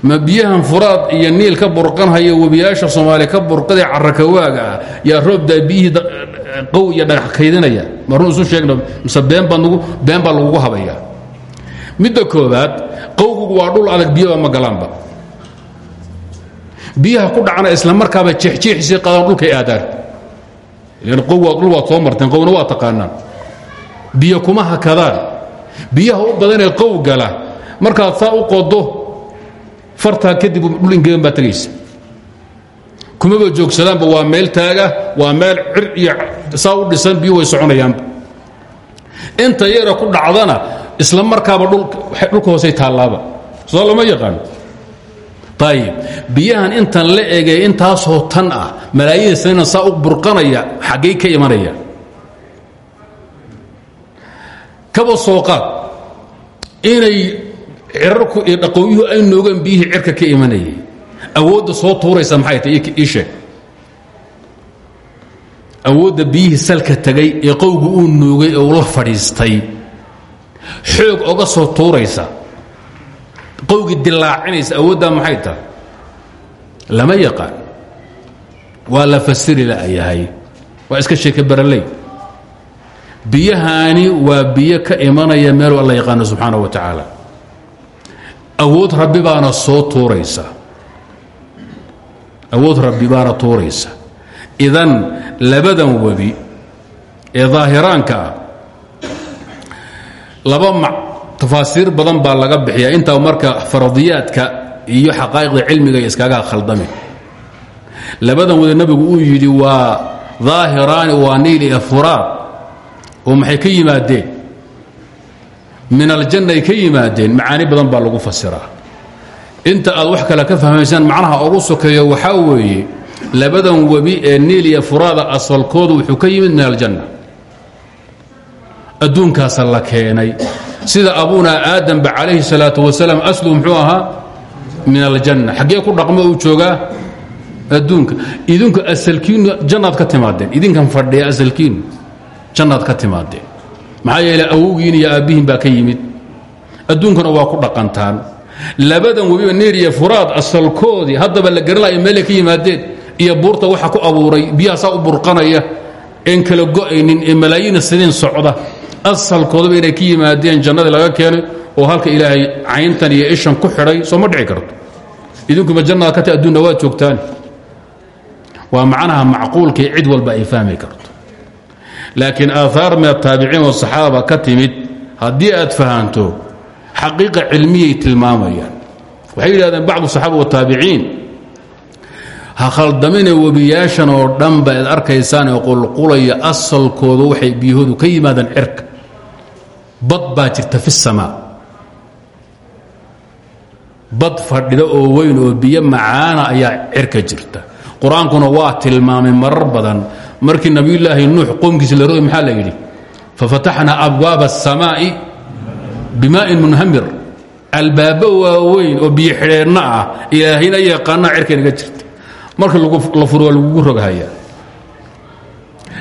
ma biyahan furaad iyo niil ka burqanhaya webiyaasha soomaaliya ka burqadee carakawaaga ah yaa roobdaa biyihii qow iyo dhagax kaydinaya. Ma run isu sheegna mise been baa lagugu habayaa. Midda koobaad qowgugu waa dhul adag biyaba ma galaanba. Biyaha ku dhacna isla markaaba jeexjeexisii qadaan dhulkay aadaan. Ilan qow waa dhul waad soo qowna waa taqaanaan. Biyo kuma hakadaan. Biyaha u badanee qow gala markaad saa u qodo fartaa kadib dhul ingegan baa tegaysa kumaba joogsadaanba waa meel taaga waa meel cir iyo saa dhisan biyu way soconayaanba. Inta yara ku dhacdana isla markaaba dhulka hoosay taallaaba soo lama yaqaan. Ayib biyahan intan la egay intaasoo tan ah malaayiin sanina saa burqanaya xaggay ka imanaya. Kaba soo qaad inay cirarku iyo dhaqooyuhu ay noogaan biyihii cirka ka imanayay. Awoodda soo tuuraysa maxay tahay? Ii sheeg. Awoodda biyihii salka tegay ee qowgu uu nuugay ee uu la fadhiistay. Xoog oga soo tuuraysa. Qowgii dilaacinaysa awooddaa maxay tahay? Lama yaqaan. Waa la fasiri la'yahay waa iska sheeke baraley biyahaani waa biyo ka imanaya meelu alla yaqaano subxaana wa tacaala awood rabbi baana soo tuuraysa. Awood rabbi baana tuuraysa. Idan labadan webi ee daahiraanka ah laba tafaasiir badan baa laga bixiya intaa marka faradiyaadka iyo xaqaa'iqda cilmiga iskaga khaldamin labadan wada nabigu uu yidhi waa daahiraani waa niil iyo furaad. Oo maxay ka yimaadeen min aljanna ka yimaadeen macaani badan baa lagu fasiraa. Inta aad wax kale ka fahmaysaan macnaha ugu sokeeyo waxaa weeye labadan webi ee niil iyo furaada asalkoodu wuxuu ka yimid min aljanna. Adduunkaasa la keenay. Sida abunaa aadamba calayhi salaatu wasalaam aslu muxuu ahaa? Min aljanna. Xaggee ku dhaqmo uu joogaa? Adduunka. Idinku asalkiinu jannaad ka timaadeen. Idinkan fadhiya asalkiinu jannaad ka timaadeen maxaa yeele awowgiin iyo aabbihiin baa ka yimid. Adduunkana waa ku dhaqantaan. Labadan webiba neer iyo furaad asalkoodii haddaba la garanlaya meelay ka yimaadeen iyo buurta waxa ku abuuray biyahaasaa u burqanaya een kala go'aynin ee malaayiina siniin socda. Asalkoodaba inay ka yimaadeen jannadii laga keenay oo halka ilaahay cayntan iyo ishan ku xidhay soo ma dhici karto. Idinkuma jannaad ka ta adduunna waad joogtaan. Waa macnaha macquulkii cid walba ay fahmi karto laakiin aahaar min ataabiciin wasaxaaba ka timid haddii aad fahanto xaqiiqa cilmiyay tilmaamayaan. Waxay yidhahdeen bacdu saxaaba wataabiciin ha khaldamine webiyaashan oo dhanba aad arkaysaan ee qulqulaya asalkoodu waxay biyahoodu ka yimaadaan cirka. Bad baa jirta fi samaa. Bad fadhida oo weyn oo biyo macaana ayaa cirka jirta. Qur'aankuna waa tilmaamay marar badan markii nabiyulaahi nuux qoomkiisi la roy maxaa la yidhi fafataxnaa abwaaba الsamaa'i bimaa'in munhamir albaabo waaweyn oo biyo xidheenna ah ilaahayna yaqaanaa cirkaynaga jirta marka la furo waa lagugu roghayaa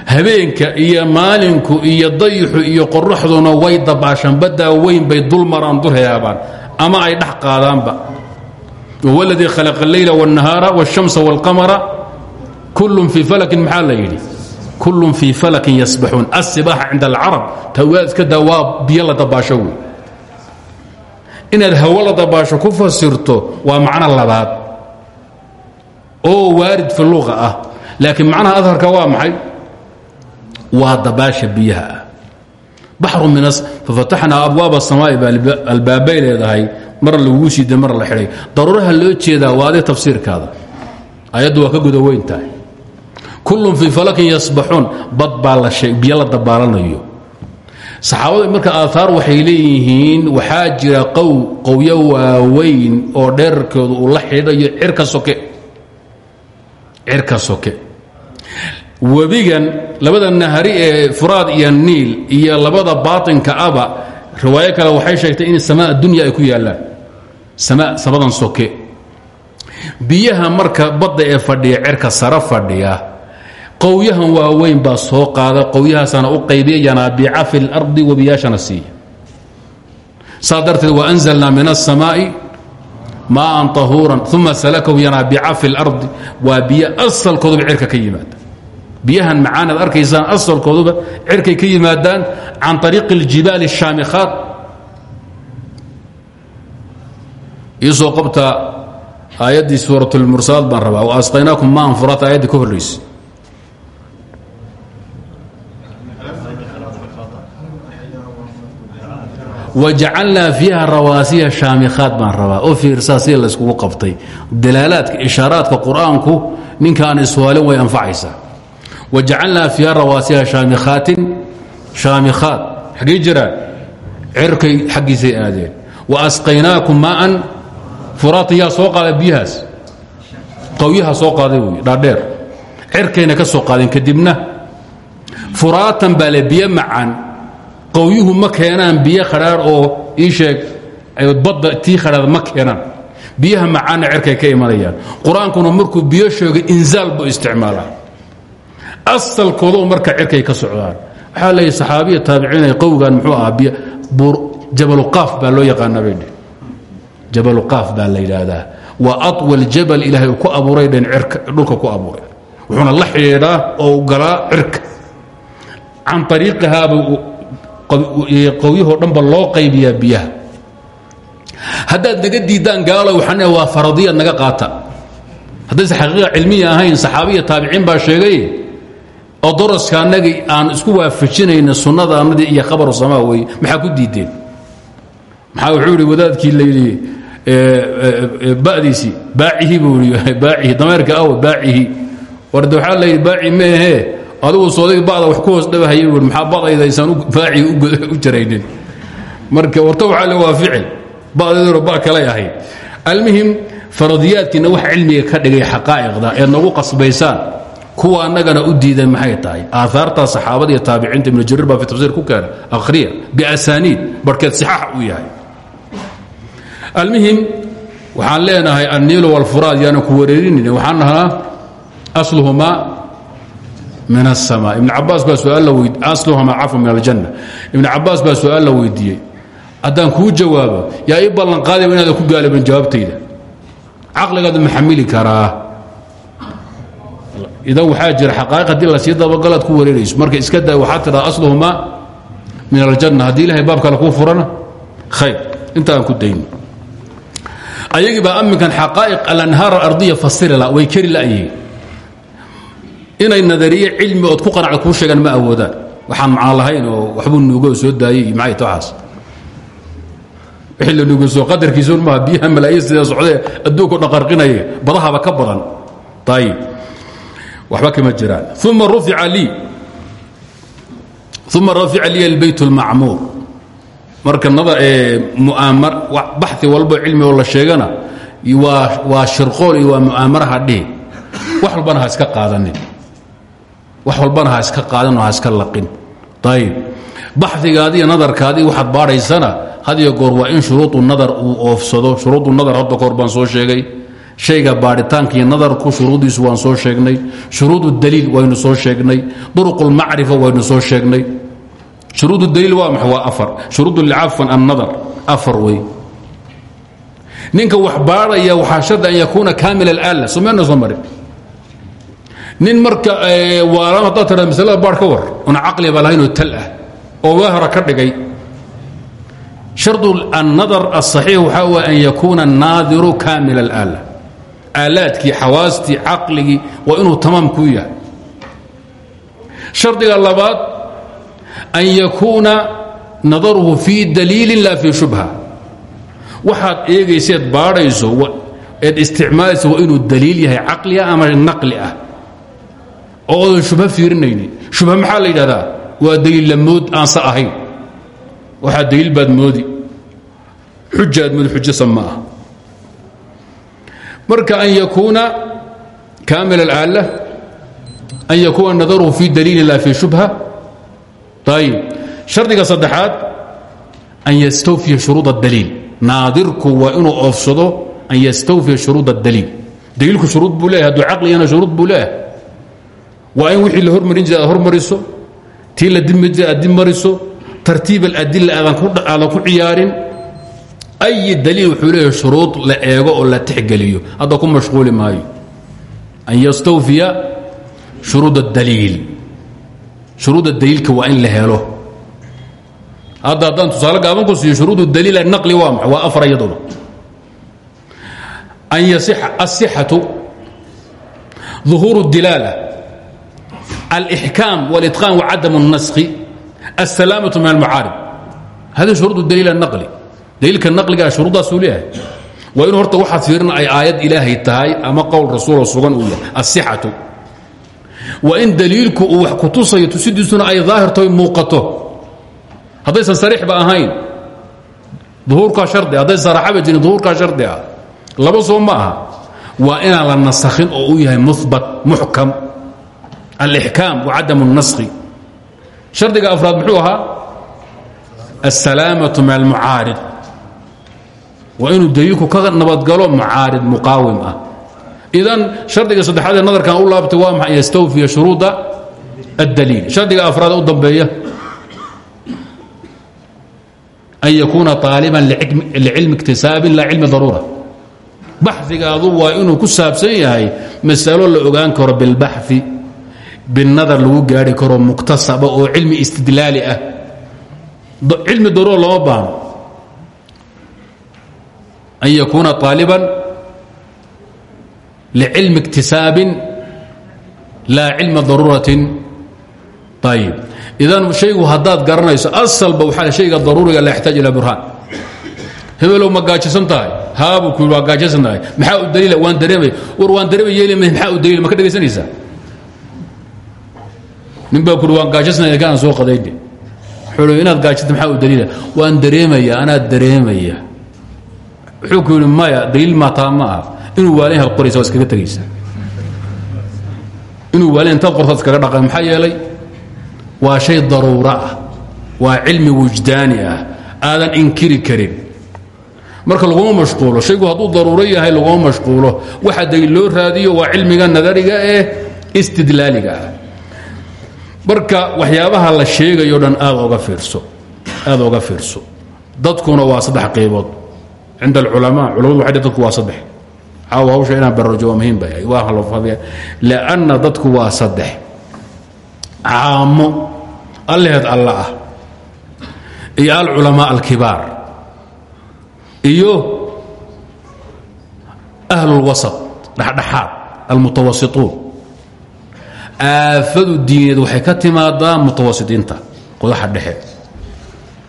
habeenka iyo maalinku iyo dayixu iyo qoraxduna way dabaashaan baddaa weyn bay dul maraan dul heyaabaan ama ay dhex qaadaanba wahuwa aladii khalaqa اleyla wالnahaara wالshamsa wاlqamara kullun fii falakin maxaa la yidhi kullun fii falakin yasbaxuun. Asibaaxa cinda alcarab tawaad iska daa waa biyo la dabaasho wey inaad hawo la dabaasho ku fasirto waa macno labaad. Oo waarid fi luqa ah. Laakiin macnaha adharka waa maxay? Waa dabaasha biyaha. Ah baxru min fafataxnaa abwaaba samaa'i albaabay leedahay. Mar lagugu siida mar la xidhay. Daruuraha loo jeedaa waa adi tafsiirkaada. Ayaddu waa ka guda kullun fii falakin yasbaxuun bad baa la biyo la dabaalanayo. Saxaabadu marka aaaar waxay leeyihiin waxaa jira qow qowyo waaweyn oo dheerarkooda uu la xidhayo cirka soke. Cirka soke. Webigan labada nahari ee furaad iyo niil iyo labada baatinka aba riwaayo kale waxay sheegtay in samaa dunya ay ku yaallaan. Sama samadan soke. Biyaha marka badda ee fadhiya cirka sare fadhiya qowyahan waaweyn baa soo qaada qowyahaasana u qaybiya yanaabiica fi اlardi webiyaashana siiya saa darteed waanzalnaa min الsamaaءi maaan طahuuran uma salakahu yanaabiica fi اlardi waa biyo asalkooduba cirka ka yimaada biyahan macaanaad arkaysaan asalkooduba cirkay ka yimaadaan can طariiqi اljibaali الshaamikhaat iisoo qabta aayaddii suuraة اlmursalaad baan rabaa waasqaynaakum maan furat aayaddii ka horraysa wajacalnaa fiiha rawaasiya shaamikhaad baan rabaa oo fiirsaa sida layskugu qabtay dalaalaadka ishaaraadka qur'aanku ninkaan iswaalin way anfacaysaa wajacalnaa fiiha rawaasiya shaamikhaatin shaamikhaad xaggey jiraan cirkay xaggiisay wa asqaynaakum maaan furaatan yaa soo qaada biyahaas qawyaha dhaadheer cirkayna ka soo qaadeen kadibna furaatan baa le qowyuhu ma keenaan biyo khadhaar oo ii sheeg badda tii khadhaad ma keenaan. Biyaha macaanna cerkay ka imanayaan. Qur'aankuna biyo sheego inzaal buu isticmaalaa. Asalkoodu marka cerkay ka socdaan. Waxaa leeyahy saxaabiya taabiciinay qowgan muxuu ahaa biy jabaluqaaf baa loo yaqaanaa bay dheh jabaluqaaf baa la yidhaahdaa. Waa atwal jabal ilaahay ku abuuray dhen cirka dhulka ku abuuray. Wuxuuna la xidhiidhaa oo galaa cirka can ariiqihaaba qowyahoo dhanba loo qaybiyaa biyaha haddaad naga diiddaan gaalo waxaan waa faradiyaad naga qaata haddayse xaqiiqa cilmiya ahayn saxaabiya taabiciin baa sheegay oo daraska annagii aan isku waafajinayna sunnada annadii iyo khabaru samaa wey maxaa ku diideen maxaa wuxuu ihi wadaadkii layidhi badiisii baacihi buu i baacihi dameerka aw baacihi warde waxaa layidhi baaci meehee adigu soodig bada wax ku hoos dhawahaya bu maxaa badayda aysan baaci u jaraynin? Marka warta waxaa le waa ficil badayduna ba kalay ahayd almuhim faradiyaadkiina wax cilmiga ka dhigay xaqaa'iqda eed nagu qasbaysaan kuwa annagana u diiday maxay tahay? Aahaartaa saxaabada iyo taabiciinta ibnu jariir baa fi tafsiir ku keena akhriya biasaniid barhkeed sixaax uu yahay. Almuhim waxaan leenahay anniilu walfuraad yaana ku wareerinin. Waxaan nahnaa asluhumaa min الsma ibn cabaas baa suaal asluhumaa cafwa min aljanna ibn cabaas baa su'aal la weydiiyey haddaan kuu jawaabo yaa ii ballanqaadayba inaadan ku gaalaban jawaabtayda caqligaadu ma xamili karaa idan waxaa jira xaqaa'iq haddii la sii dabagalaad ku wareerayso marka iska daa waxaa tidhaa asluhumaa min aljanna haddii ilahay baab kale kuu furana khayr inta aan ku dayno ayagii baa amminkan xaqaa'iq alanhaar alardiya fasiri la way keri la'yihiin inay nadariye cilmi ood ku qanacda kuu sheegaan ma awoodaan. Waxaan macaan lahayn oo waxbuu nuugo soo daayey iyo maxay taxaas wixii la nuugoso qadarkiisun maaha biyaha malaayiin sida socdee adduunku dhaqarqinaya badahaba ka badan. Ayib waxba kama jiraan. Uma rufica lii. Uma rafica liya albayt اlmacmuur marka mu'aamar baxi walbo cilmi oo la sheegana waa shirqool iyo waa mu'aamaraha dhihi wax walbana ha iska qaadanin wax walbana ha iska qaadan oo ha iska laqin. Ayib baxigaadi iyo nadarkaadii waxaad baadhaysana had iyo goor waa in shuruudu nadar uu oofsado. Shuruudu nadar hadda kahor soo sheegay. Shayga baadhitaanka iyo nadarku shuruudiisu waan soo sheegnay. Shuruud daliil waynu soo sheegnay. Duruqulmacrifa waynu soo sheegnay. Shuruud daliil waa maxa afar. Shuruud cafan annadar afar wey. Ninka wax baadhaya waxaa shardi an yakuuna kaamil alaala somayna soo marin nin marka waalan haddaad tiraa masalada baadh ka war una caqliba lahaynoo tal ah oo waahara ka dhigay shardu annadar aلصaxiix waxaa wa an yakuuna الnaadiru kaamil اlaala aalaadkii xawaastii caqligii waa inuu tamaam kuu yahay shardiga labaad an yakuuna nadaruhu fii daliilin la fii shubha waxaad eegayseed baadhayso eed isticmaalayso waa inuu daliil yahay caqliga ama naqli ah oo odan shubha fiirinayni. Shubha maxaa la yidhahdaa? Waa daliil lamood aansa ahayn. Waxaa daliil baad moodi. Xujaad moodi xujasa ma marka an yakuuna kaamil alaala an yakuuna nadaruhu fii daliilin la fii shubha. Ayib shardiga saddexaad an yastawfiya shuruud اdaliil naadirku waa inuu oofsado an yastawfiya shuruud اdaliil daliilku shuruud buu leeyahay hadduu caqligana shuruud buu leeyahay waa in wixii la hormarin jira aad hormariso tii la dibmi jira aad dib mariso tartiib aladila aadan ku ciyaarin ay daliil wuxuu leeyahay shuruud la eego oo la tixgeliyo hadda ku mashquuli maayo an yastawfiya shuruud اdaliil shuruudda daliilka waa in la helo hadda haddaan tusaale gaaban ku siiyo shuruud daliil naqli waa maxay waa afar iyaduna an yasixa asixatu ظuhuur الdilaala alإxkaam واlإtqaan وcadam الnaskhi الsalaamaة min almucaarib hadi shuruud daliil الnaqli daliilka naqligaa shuruuddaasuu leeyahay waa inu horta waxaad fiirin ay aayad ilaahay tahay ama qowl rasuuloo sugan uu yahay asixatu waa in daliilku uu wax ku tusayo tusidiisuna ay daahirto muuqato haddaysan sariixba ahayn uhuurkaa hardi hadday saraaxaba jirin duhuurkaa shardi ah laba soo ma aha waa inaan la nasakhin oo u yahay mubat muxkam alixkaam wacadam اnaskhi shardiga afraad muxuu ahaa asalaamaة min almucaarid waa inuu daliilku ka nabadgalo mucaarid muqaawim ah idan shardiga saddexaad ee nadarkan u laabtay waa maxay yastawfiya shuruuda اdaliil shardiga afraad u dambeeya an yakuuna طaaliban licilmi اktisaabin laa cilmi daruura baxigaadu waa inuu ku saabsan yahay masalo la ogaan karo bilbaxi binadar lagu gaari karo muktasaba oo cilmi istidlaali ah. Cilmi daruura lama baahno an yakuuna طaaliban licilmi اktisaabin laa cilma daruuratin. Ayib idan shaygu haddaad garanayso asalba waxaa shayga daruuriga la yaxtaaj ilaa burhaan. Hebelow ma haabuu ku waa maxaa u daliila? Waan dareemay. War waan dareemay yeeli ma maxaa u daliila? Ma ka dhegaysanaysaa nin baa kuri waan gaajasnaya kaan soo qadayne wuxuu inaad gaajata maxaa u daliila? Waan dareemaya anaad dareemaya wuxuu ku yidhi maya daliil maataa ma ah inuu waalin hal qoraysa waa iskaga tegaysa. Inuu waalin intaad qortaad iskaga dhaqan maxaa yeelay? Waa shay daruuro ah. Waa cilmi wujdaani ah. Aadan inkiri karin. Marka laguma mashquulo. Shaygu hadduu daruuro yahay laguma mashquulo. Waxa daliil loo raadiyo waa cilmiga nadariga ee istidlaaliga ah marka waxyaabaha la sheegayo dhan aad oga fiirso dadkuna waa saddex qaybood. Cinda alculamaa culamadu waxay dadku waa saddex. Caawa hawsha inaan bararujo waa muhiim bay waa halofadya lianna dadku waa saddex. Caamo alleheed alla ah. Iyo alculamaa alkibaar. Iyo ahlulwasat dhexdhexaad almutawasituun aafadu diineed waxay ka timaadaa mutawasitiinta qodaxa dhexe.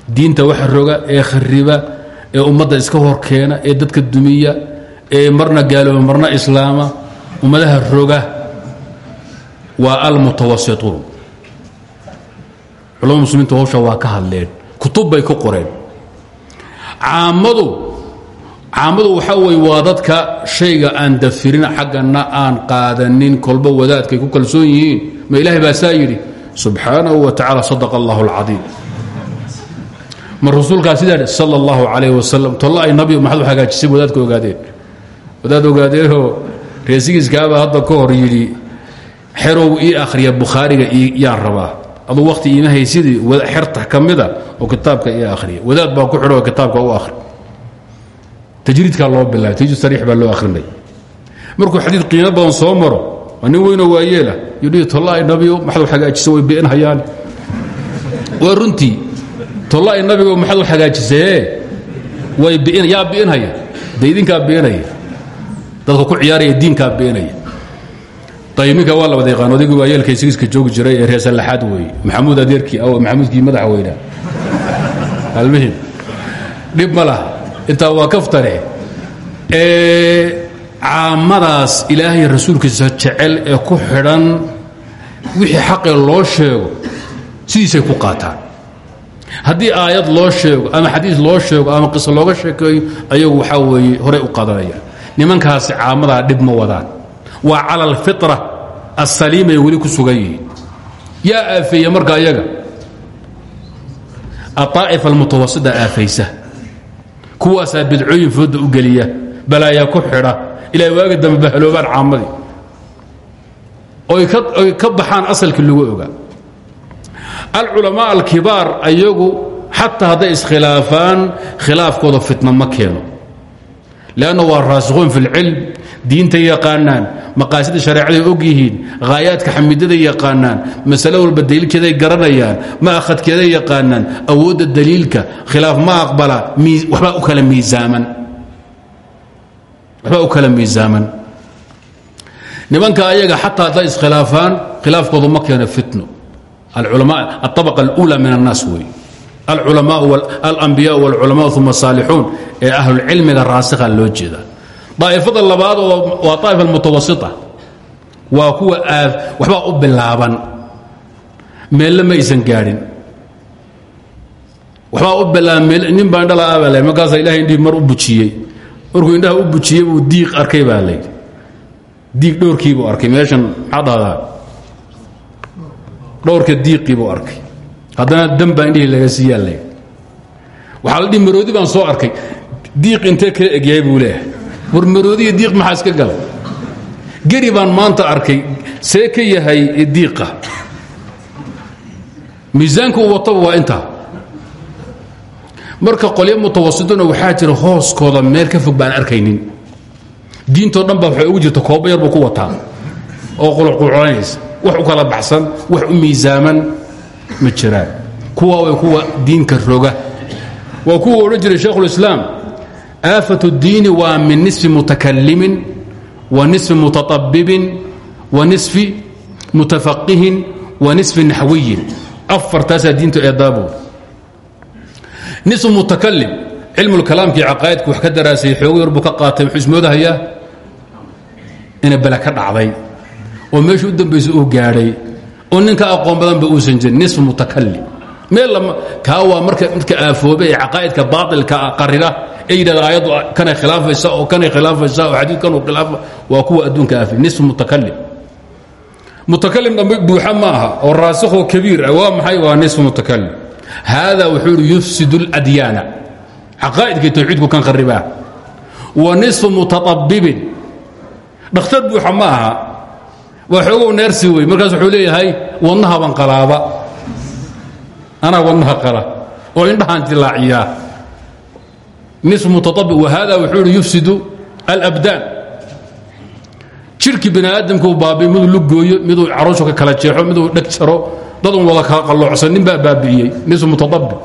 Diinta waxa roga ee khariba ee ummadda iska horkeena ee dadka dumiya ee marna gaalooba marna islaama ummadaha roga waa almutawasituun. Culamada muslimiintu hawsha waa ka hadleen kutub bay ku qoreen. Caamadu caamadu waxaa weye waa dadka shayga aan dafirin xaggana aan qaadanin kolba wadaadkay ku kalsoon yihiin. Ma ilahay baa saa yidhi subxaanahu wa tacala sadaqa allah alcadiim. Ma rasuulkaa sidaa hi sala allahu calayh wasalam tolla ay nabi maxad u hagaajisay wadaadka ogaadeen. Wadaad ogaadeenoo reesigiiskaabaa hadda ka hor yidhi xerow ii akhriya bukhaariga yaan rabaa. Aduu wakhti iima haysidii xerta ka mida oo kitaabka ii akhriya. Wadaad baa ku xidho oo kitaabka u tajriidkaa loo bilaabay tajriid sariix baa loo akhrinay. Markuu xadiid qiimo badan soo maro waa nin weynoo waayeela yidhi tollaa'i nabigo maxad u hagaajisa way bi'in hayaan. Waa runtii tollaa'i nabigo maxad u hagaajisee way bi'in yaa bi'in haya dee idinkaa bi'inaya dadka ku ciyaaraya diinkaa bi'inaya ayib ninka waa la wada yaqaan odaygii waayeelka isigiiska joogi jiray ee reer sallaxaad weeye maxamuud adeerkii maxamuudkii madaxa weynaa. Almuhim dhib ma laha intaa waa kaftane caamadaas ilaahay rasuulkiisa jecel ee ku xidhan wixii xaqee loo sheego sidiisay ku qaataan. Haddii aayad loo sheego ama xadiis loo sheego ama qiso looga sheekeeyo ayagu waxaa weeye horey u qaadanayaan nimankaasi caamadaa dhib ma wadaan. Waa cala alfitra assaliimay weli ku sugan yihiin. Yaa aafeeya marka ayaga. Aaa'ifa almutawasita aafaysa kuwaasaa bidcooyin fooda u geliya balaayaa ku xidha. Ilaa waaga dambe bahaloobaan caamadii oy ka baxaan asalkii lagu ogaa alculamaa alkibaar ayagu xataa hadday iskhilaafaan khilaafkooda fitna ma keeno. Waa raasikhuun fi اlcilm diintay yaqaanaan maqaasida shareecaday og yihiin haayaadka xamidaday yaqaanaan masalo walba daliilkeeday garanayaan ma'hadkeeday yaqaanaan awoodda daliilka khilaaf ma aqbala wabaa u kala miisaaman waxbaa u kala miisaaman nimanka ayaga xataa hadday iskhilaafaan khilaafkoodu ma keeno fitno alculama alطabaqa اlأuulى min الnaas wey alculamaء alambiyaء wاlculamaء uma الsaalixuun ee ahlulcilmiga raasikha loo jeeda daa'ifada labaad oo waa daa'ifa almutawasita. Waa kuwa waxbaa u bilaaban. Meelle ma aysan gaadhin waxbaa u bilaaban. Meel nin baa indhala ah baa la markaasaa ilahay indhihii mar u bujiyey. Markuu indhaha u bujiyey buu diiq arkay baa layidhi diiq dhowrkiibuu arkay. Meeshan maxaa dhahdaa? Dhowrka diiqii buu arkay. Haddana dan baa indhihii laga siiyaa layidhi waxaa la dhihi baan soo arkay. Diiq intee kala egyahay buu war maroodiya diiq maxaa iska galay? Geri baan maanta arkay see ka yahay diiqa. Miisaanka uu wataba waa intaa. Marka qolyo mutawasituna waxaa jira hooskooda meel ka fog baan arkaynin. Diintoo dhan baa waxay ugu jirta kooba yar ku wataa oo quluqululanaysa wax u kala baxsan wax u miisaaman ma jiraan. Kuwa way kuwa diinka roga. Waa kuwa odhan jiray shaekhulislaam aafat اdiini waa min nisfi mutakalimin wa nisfi mutaabibin wa nisfi mutafaqihin wa nisfi naxwiyin. Afartaasaa diintu eedaabu nisfu mutakalim cilmulkalaamkii caqaa'idku wax ka daraasayay xoogo yar buu ka qaatay wuxuu ismoodahayaa ina bele ka dhacday oo meesha u dambaysa uu gaadhay oo ninka aqoon badanba uusan jirin. Nisfu mutakalim meel kaa waa marka aafoobe ee caqaa'idka baailka qarira ee yidhahda aayaddu kanay khilaafaysa oo kanay khilaafaysa oo xadiid kanuu khilaafa waa kuwa adduunka aafi nisfu mutakalim mutakalim dhambe buuxa ma aha oo raasikoo kabiir ah waa maxay? Waa nisfu mutakalim haada wuxuu yidhi yufsid اladyaana caqaa'idkii tawxiidku kan kharibaa wa nisfu mutaabibin dhakhtar buuxa ma aha waa xoogow neersi wey markaas wuxuu leeyahay wadnaha banqalaaba anaa wadnaha qala oo indhahaan dilaaciyaa nisfu mutaabi wahada wuxuu ihi yufsidu alabdaan jirhkii bani aadamkuu baabi'i miduu lugooyo miduu caruusha ka kala jeexo miduu dheg jaro dadun wada kala qalloocsan nin baa baabi'iyey nisfu mutaabi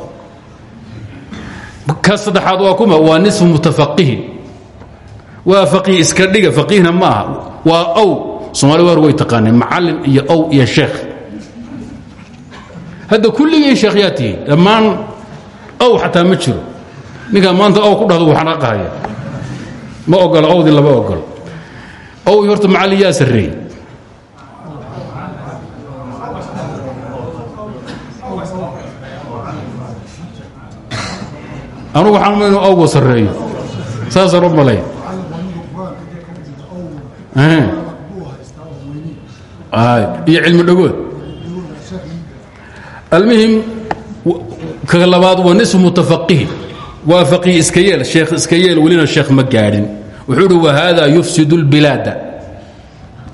ka saddexaad waa kuma waa nisfu mutafaqihin waa faqiih iska dhiga faqiihna ma aha waa ow somaali waar way taqaaneen macallim iyo ow iyo sheekh hadda kulligii sheekhyaa tihiin dhammaan ow xataa ma jiro. Ninkaa maanta ow ku dhahdo wuu xanaaqahaya ma ogolo owdii lama ogolo ow horta macallin yaa sarreeyey. Anugu waxaan ma inu owga sarreeyo. Saasaan u malay iyo cilmi dhagood almuhim ka labaad waa nisfu mutafaqihin waa faqiih iska yeel sheekh iska yeel welina sheekh ma gaadhin wuxuu uhi wahada yufsid اlbilaada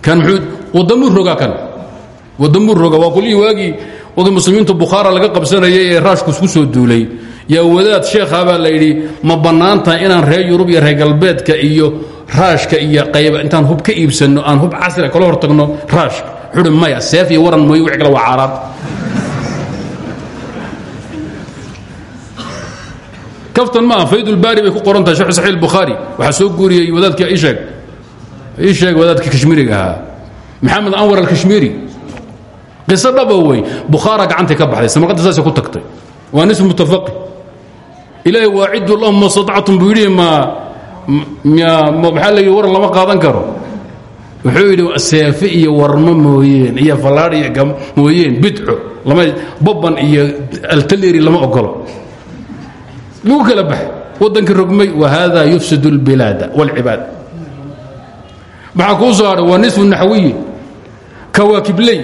kan muxuu wadamuu roga kan? Wadamuu roga? Waa kullihii waagii wada muslimiintu bukhaara laga qabsanayay ee raashku isku soo duulay. Yaa wadaad sheekha baa la yidhi ma bannaan tahay inaan reer yurub iyo reer galbeedka iyo raashka iyo qayba intaan hub ka iibsanno aan hub casriga kala hor tagno raashka. Wuxuu uhi maya seef kaftan maaha faydulbaari bay ku qoran tahay sharxu saxiix bukhaari waxaa soo guuriyey wadaadkii isheeg ii sheeg wadaadkii kashmiiriga ahaa. Maxamed anwar alkashmiiri qiso dhaba wey bukhaara gacantay ka baxday samarqadda saasay ku tagtay. Waa nisfu mutafaqi ilaahay waaciddu lahum ma statactum buu yidhi ma maxaa la yidhi waran lama qaadan karo. Wuxuu yidhi seefe iyo warmo mooyeen iyo fallaadh iyo mooyeen bidco lama babban iyo altaleri lama ogolo lagu kala baxay waddankii rogmay wahada yufsid اlbilaada wاlcibaad maxaa kuu soo hadhay waa nisfu naxwiyi kawaakibley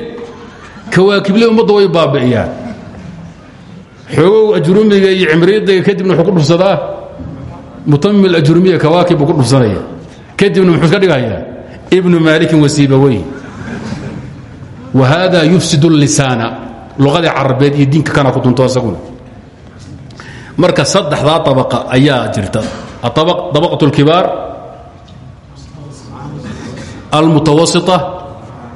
kawaakibley ummadda way baabi'iyaan xoogow ajrumiga iyo cimriyadayga kadibna wuxuu ku dhufsadaa mutamim ajrumiya kawaakib buu ku dhufsanaya kadibna muxuu iska dhigayaa ibnu maalikin wasiibawey wahada yufsid اlisaana luqadii carabeed iyo diinka kana ku dunto asaguna marka saddexdaa abaqa ayaa jirta dabaqaة اlkibaar almutawasita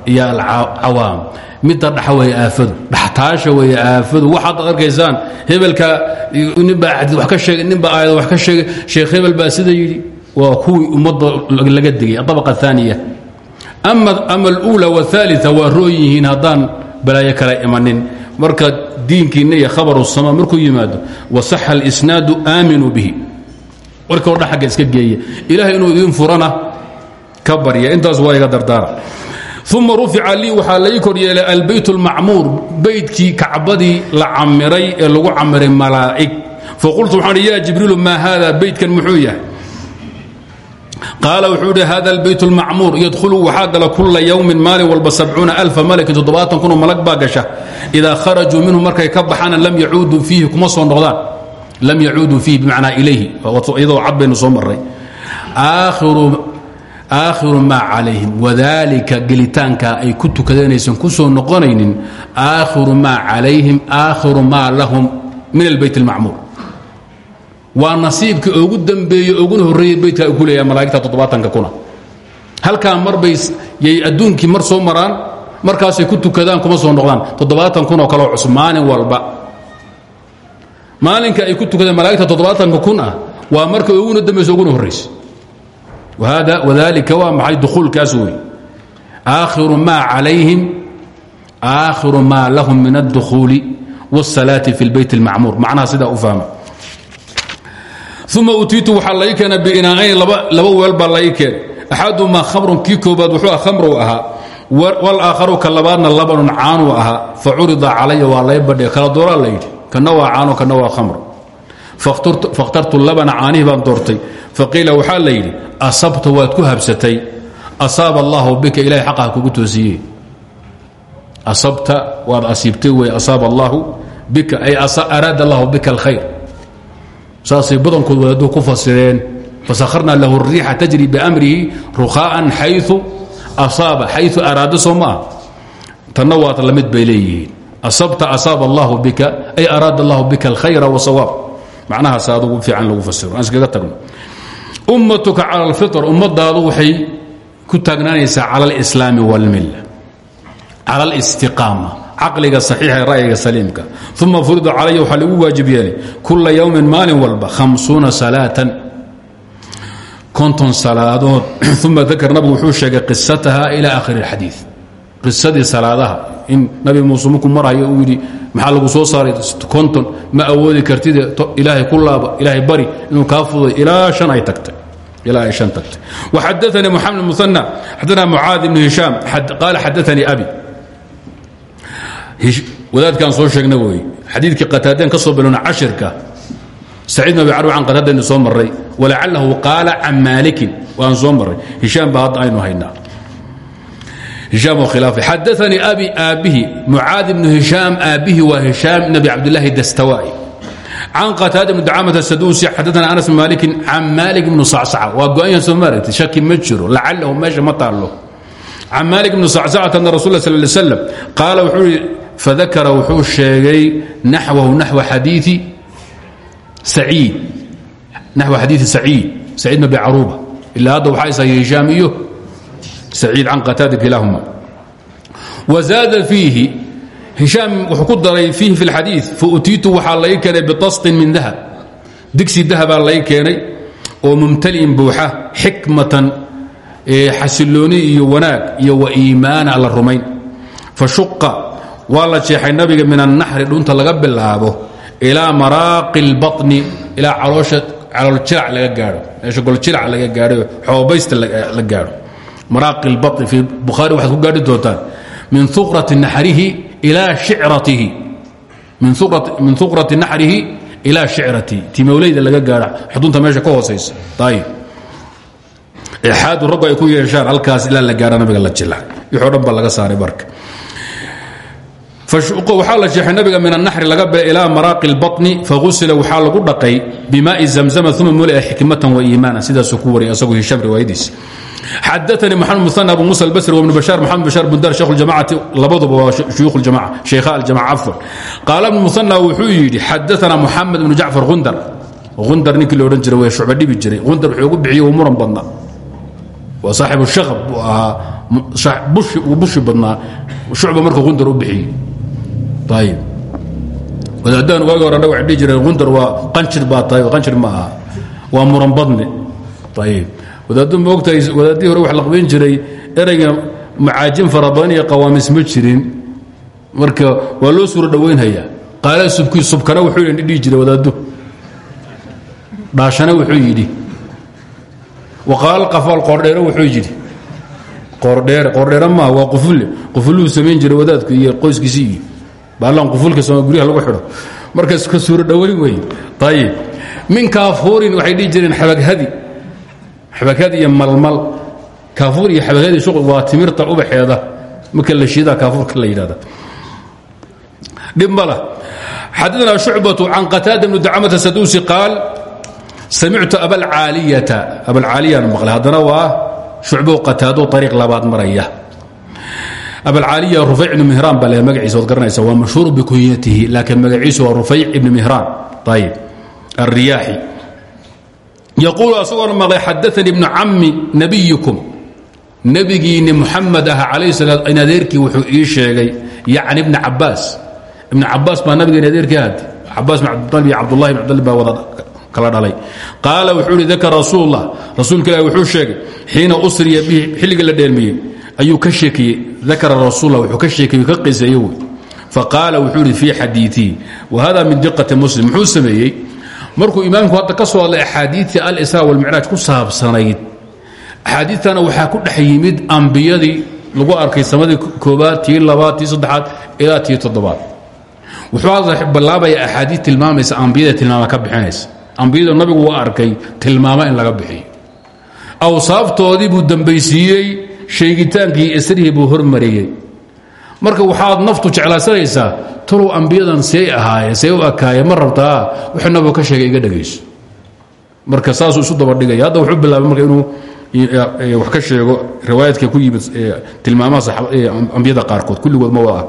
iyo alcawaam midda dhaxa weeye aafadu dhaxtaasha weeye aafadu waxaad arkaysaan hebelka ninbaa xadiid wax ka sheegay ninbaa aayad wax ka sheegay sheekh hebel baa sida yidhi waa kuwii ummadda laga digay aطabaqa الثaaniya ama اlأuulى والثaaliثa waa roon yihiin haddaan balaayo kala imanin marka diinkiina iyo khabaru sama markuu yimaado wasaxa alisnaadu aaminuu bihi. Warka odha agga iska geeya ilaahay inuu idin furana ka barya. Intaas waa iga dardaara. Uma rufica lii waxaa lai kor yeelay albayt اlmacmuur beytkii kacbadii la camiray ee lagu camiray malaa'ig. Faqultu waxaan ya jibriilu maa haada beytkan muxuu yahay qaala wuxuu idhi hada albayt اlmacmuur yadkhulu waxaa gala kula yowmin maalin walba sabcuuna alfa malakin toddobaatan kunoo malag baa gasha. Idaa kharajuu minhu markay ka baxaana lam yacuuduu fiihi kuma soo noqdaan. Lam yacuuduu fiihi bimacnaa ilayhi. Iyadoo cad baynu soo marray. Aakhiru maa calayhim wadalika gelitaanka ay ku tukadeenaysan ku soo noqonaynin. Aakhiru maa calayhim aakhiru maa lahum min albayt اlmacmuur waa nasiibka ugu dambeeye uguna horreeyey beytka ay ku leeyaha malaa'igta toddobaatanka kuna halkaa mar bay yay adduunkii mar soo maraan markaasay ku tukadaan kuma soo noqdaan toddobaatan kun oo kaleo cusub maalin walba maalinka ay ku tukadeen malaa'igta toddobaatanka kun ah waa marka uguna dambaysa uguna horraysa wadalika waa maxay dukhuulkaas wey aakhiru maa calayhim aakhiru maa lahum min اdukhuuli wالsalaati fi اlbayt اlmacmuur macnaha sidaa u fahma uma utiitu waxaa lai keena biinaacayn laba weel baa lai keen axadumaa khamrun kii koobaad wuxuu ah khamrow ahaa walaakharu ka labaadna labanun caanuu ahaa fa curida calaya waa lay badhe kala dooraa la yidhi kana waa caano kana waa khamr fakhtartu labana caanihii baan doortay faqiila waxaa la yidhi asabta waad ku habsatay asaaba allahu bika ilahay xaqaha kugu toosiiye asabta saasay badankood wadaadduhu ku fasireen fasakharnaa lahu riixa tajri biamrihi ruaaan xayu asaaba xayu araada soo ma ah tanna waata asabta asaaba allahu bika ay araada allahu bika alkhayra wasawaab macnahaas adugu fiican lagu fasiro aan iskaga tagno. Ummatuka cala alfir ummadaadu waxay ku taagnaanaysaa cala alislaami walmilla cala alistiqaama caqliga saxiixa ee ra'yiga saliimka. Uma furida calaya waxaa lagu waajib yeelay kula yowmin maalin walba hamsuuna salaatan. Konton salaadood. Uma dakar nabigu wuxuu sheegay qisataha ila akhiri اlxadii qisadii salaadaha. In nabi muuse markuu marhayo uu maxaa lagu soo saaray konton? Ma awoodi kartide ilaahay ku laaba bari inuu kaa fuday ilaa an ay tagtay. Ilaa ay an tagtay waxadaanii moxamed muana xadana mucaad ibnu hishaam qaala xadaanii abi wadaadkaan soo sheegna wey xadiidkii qataadeen ka soo bilowna cashirka. Saciid nabi carwi can soo maray walacalahu qaala can maalikin waan soo maray hishaam baa hadda aynu haynaa. Hishaam oo khilaafa. Abi aabbihi mucaad ibnu hishaam aabbihi waa hishaam ibn abi cabdillaahi dastawaa'i. Can qataada ibnu dacaamat asaduusi xadaana anas bn maalikin can maalik ibnu sacsaca. Waa go-anya soo maaragtay shaki ma jiro lacalahu meesha ma taallo. Can maalik ibnu sacsacata ana rasul sal qaala wuxuu yidhi fadakara wuxuu sheegay naxwahu naxwa xadiii saciid. Naxwa xadiii saciid. Saciid bn abi caruuba ilaa hadda waxaa ishaya hishaam iyo saciid can qataada kilaahuma. Wa zaada fiihi hishaam wuxuu ku daray fiihi fi اlxadii fautiitu waxaa lay keenay bitastin min dahab. Digsi dahabaa lay keenay oo mumtali'in buuxa xikmatan xasilooni iyo wanaag iyo wa iimaana la rumayn. Fashuqa waa la jeexay nabiga min annaxri dhunta laga bilaabo ilaa maraaqi اlbaطni ilaa caloosha calooljilac laga gaadho meesha goljilac laga gaadho xoobaysta la gaadho maraaqi اlbaطni fii bukhaari waxaad ku gaadhi doontaan min uqrati naxrihi ilaa shicratihi min uqrati naxrihi ilaa shicratihi timowleyda laga gaadha xudunta meesha ka hoosaysa ayib exaadu raggu ay ku yeeshaan halkaas ilaa la gaadha nabiga la jila wixoo dhan baa laga saaray marka waxaa la jeexay nabiga min anaxri laga bila ilaa maraaqi اlbaطni fausila waxaa lagu dhaqay bimaai zamzama uma mulia xikmatan waiimaana sidaasuu ku wariyay asagoo hishaam riwaayadiisa xadaanii maxamed musan abu musa albasri wbnu bashaar maxamed bashaar bundar sheekh اljamacati labaduba waa shuyuukh اljamaca sheekha aljamaca cafwan qaala ibnu musana wuxuu yidhi xadaana muxamed ibnu jacfar gundar gundar ninkii lo odhan jiray way shucba dhibi jiray gundar wuxuu ugu bixiyey uu muran badnaa waa saaxibu shaqab buu ahaa uu bushi badnaa shucba markuu gundar u bixiyey ayib wadaadaan waagi hore annaga waxay dhihi jireen gundar waa qanjir baa tahay qanjir ma aha waa muran badne ayib wadaaddu ma ogtahay wadaaddii hore wax la qabayn jiray ereyga macaajin fara badan iyo qawaamis ma jirin marka waa loo suuro dhowaynhayaa qaala subkii subkana wuxuu yidhi dhihi jiray wadaaddu dhaashana wuxuu yidhi waqaal qafaal qoordheere wuxuu yidhi qoordheere qoordheere maaha waa qufulle qufulluu samayn jiray wadaadku iyo qoyskiisi iyo guryaha lagu xidho. Marka ka suuro dhowayn wey ayib min kaafuurin waxay dhihi jireen xabaghadi xabaghadi iyo malmal. Kaafuur iyo xabaghadi shuql waa timirta ubaxeeda. Marka la shiidaa kaafuurka la yidhahda dhib ma lah xadana shucbatu can qataada bnu dacamata saduusi qaal samictu abalcaaliyata abalcaaliyaan maqlay. Haddana waa shucbo qataado ariiq labaad maraya abalcaaliya rufayc ibnu mihraan baa le magaciisa waad garanaysa waa mashhuur bikunyatihi laakiin magaciisu waa rufayc ibnu mihraan ayib alriyaaxi yaquulu asagoona maqlay xadaanii ibnu cammi nabiyikum nebigiinni muxamed ah calayh salaa in adeerkii wuxuu ii sheegay yacni ibna cabaas ibna cabaas baa nabigeeni adeerkii hadi cabaas bin cabdilib iyo cabdullahi bin cabdilib baa wada kala dhalay. Qaala wuxuu ihi dakar rasuulullah. Rasuulka ilahi wuxuu sheegay xiina usriya bihi xilligii la dheelmiyey ayuu ka sheekiyey dakara rasuullah wuxuu ka sheekiyey ka qiseeye wey faqaala wuxuu ihi fii xadiiii wa hada min diqati muslim. Muxuu sameeyey? Markuu imaamku hadda ka soo hadlay axaadiitii alisraa walmicraaj ku saabsanayd axaadiitana waxaa ku dhex yimid ambiyadii lagu arkay samadii koobaad tii labaad tii saddexaad ilaa tii toddobaad. Wuxuu hadda bilaabaya axaadiid tilmaamaysa ambiyada tilmaama ka bixinaysa. Ambiyada nabigu waa arkay tilmaamo in laga bixiyo. Awsaaftoodii buu dambaysiiyey sheegitaankii isrihii buu hormariyey. Marka waxaad naftu jeclaysanaysaa talow ambiyadan see ahaayeen see u akaayeen ma rabtaa wuxuu nabigu ka sheegay iga dhegayso marka saasuu isu dabadhigaya hadda wuxuu bilaabay marka inuu wax ka sheego riwaayaadka ku yimid tilmaamaha ambiyada qaarkood. Kulligood ma wada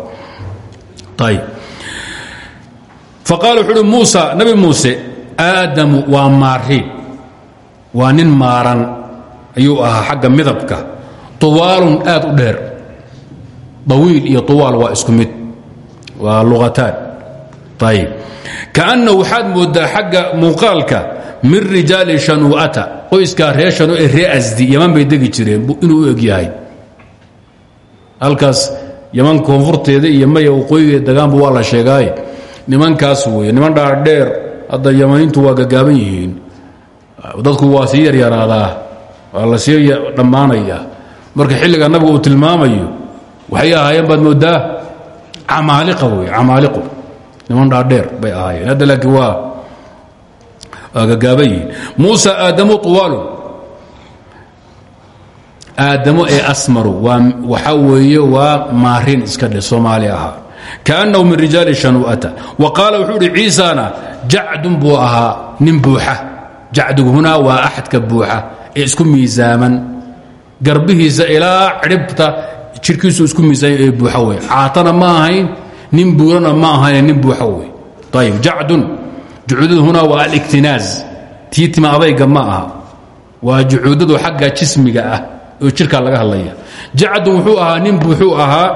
ah ayb faqaala wuxuu uhi muusa nabi muuse aadamu waa maariin waa nin maaran ayuu ahaa xagga midabka tuwaalun aad u dheer. Dawiil iyo tuwaal waa isku mid. Waa luqataan. Ayb kaanna waxaad moodaa xagga muuqaalka min rijaali shanuu'ata qoyskaa reer shanu ee ree asdi yaman bay degi jireen inuu u eg yahay. Halkaas yaman koonfurteeda iyo maya waqooyigeed dagaanbu waa la sheegaaye. Nimankaas weeye niman dhaardheer hadda yamaniintu waa gagaaban yihiin. Dadku waa sii yaryaraadaa waa la sii marka xilliga nabigu uu tilmaamayo waxay ahaayeen baad moodaa camaaliqa wey camaaliqu. Niman dhaadheer bay ahaayeen. Hadda laakiin waa waa gagaaban yihiin. Muusa aadamu tuwaalu aadamo asmaru waxaa weeye waa maarin iska dhe soomaali ahaa. Kaannahu min rijaali shanuu'ata wa qaala wuxuu ihi ciisana jacdun buu ahaa nin buuxa. Jacdigu isku miisaaman garbihiisa ilaa cidhibta jirkiisu isku miisaanya ee buuxa wey caatana ma ahayn nin buurana ma ahayn nin buuxa wey ayib jacdun. Jucuudadu hunaa waa aliktinaaz tii tima adayga ma waa jucuudadu xagga jismiga ah oo jirkaa laga hadlaya. Jacdun wuxuu ahaa nin buuxuu ahaa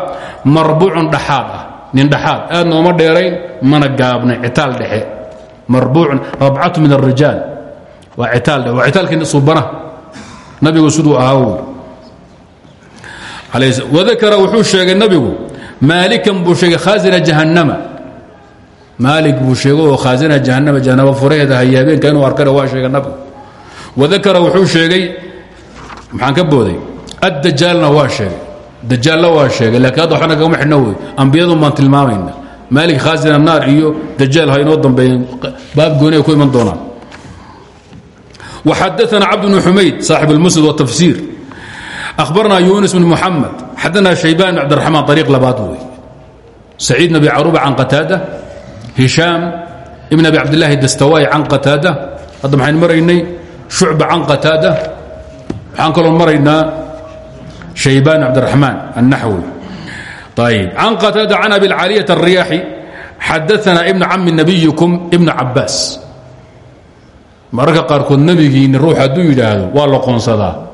marbuucun dhaxaad ah. Nin dhaxaad aad nooma dheerayn mana gaabnay citaal dhexe. Marbuucun rabcatu min arijaal waa citaal dhexe waa subana nabigu siduu ahaa wadakara wuxuu sheegay nabigu maalikan buu sheegay khaaina jahannama. Maali buu sheegay oo khaaina jahanama jahanaba furaheeda haya habeenka inuu arkan waa sheegay nabigu. Wadakara wuxuu sheegay maxaan ka booday? Addajaalna waa sheegay. Dajaalna waa sheegay. Laakiin hadda waxna kagama xidhna wey ambiyadan baan tilmaamayna maalik khaaina naar iyo dajaal ha inoo dambeeyeen. Baab gooni ay ku iman doonaan. Waxadaana cabd bnu xumayd saaxib almusnad watafsiir abarna yunis bn muxamed xadana shayban bn cabdiamaan ariiq labaad wey saciid bn abi caruba can qataada hishaam ibn abi cabdilaahi dastawaay can qataada hadda maxayn maraynay shucba can qataada waxaan kaloo maraynaa shaybaan cabdiraxmaan annaxwi ayb can qataada can abi lcaliyat الriyaaxi xadaana ibna cami nabiyikm ibna cabaas mararka qaarkood nebigiinni ruux hadduu yidhaahdo waa la qoonsadaa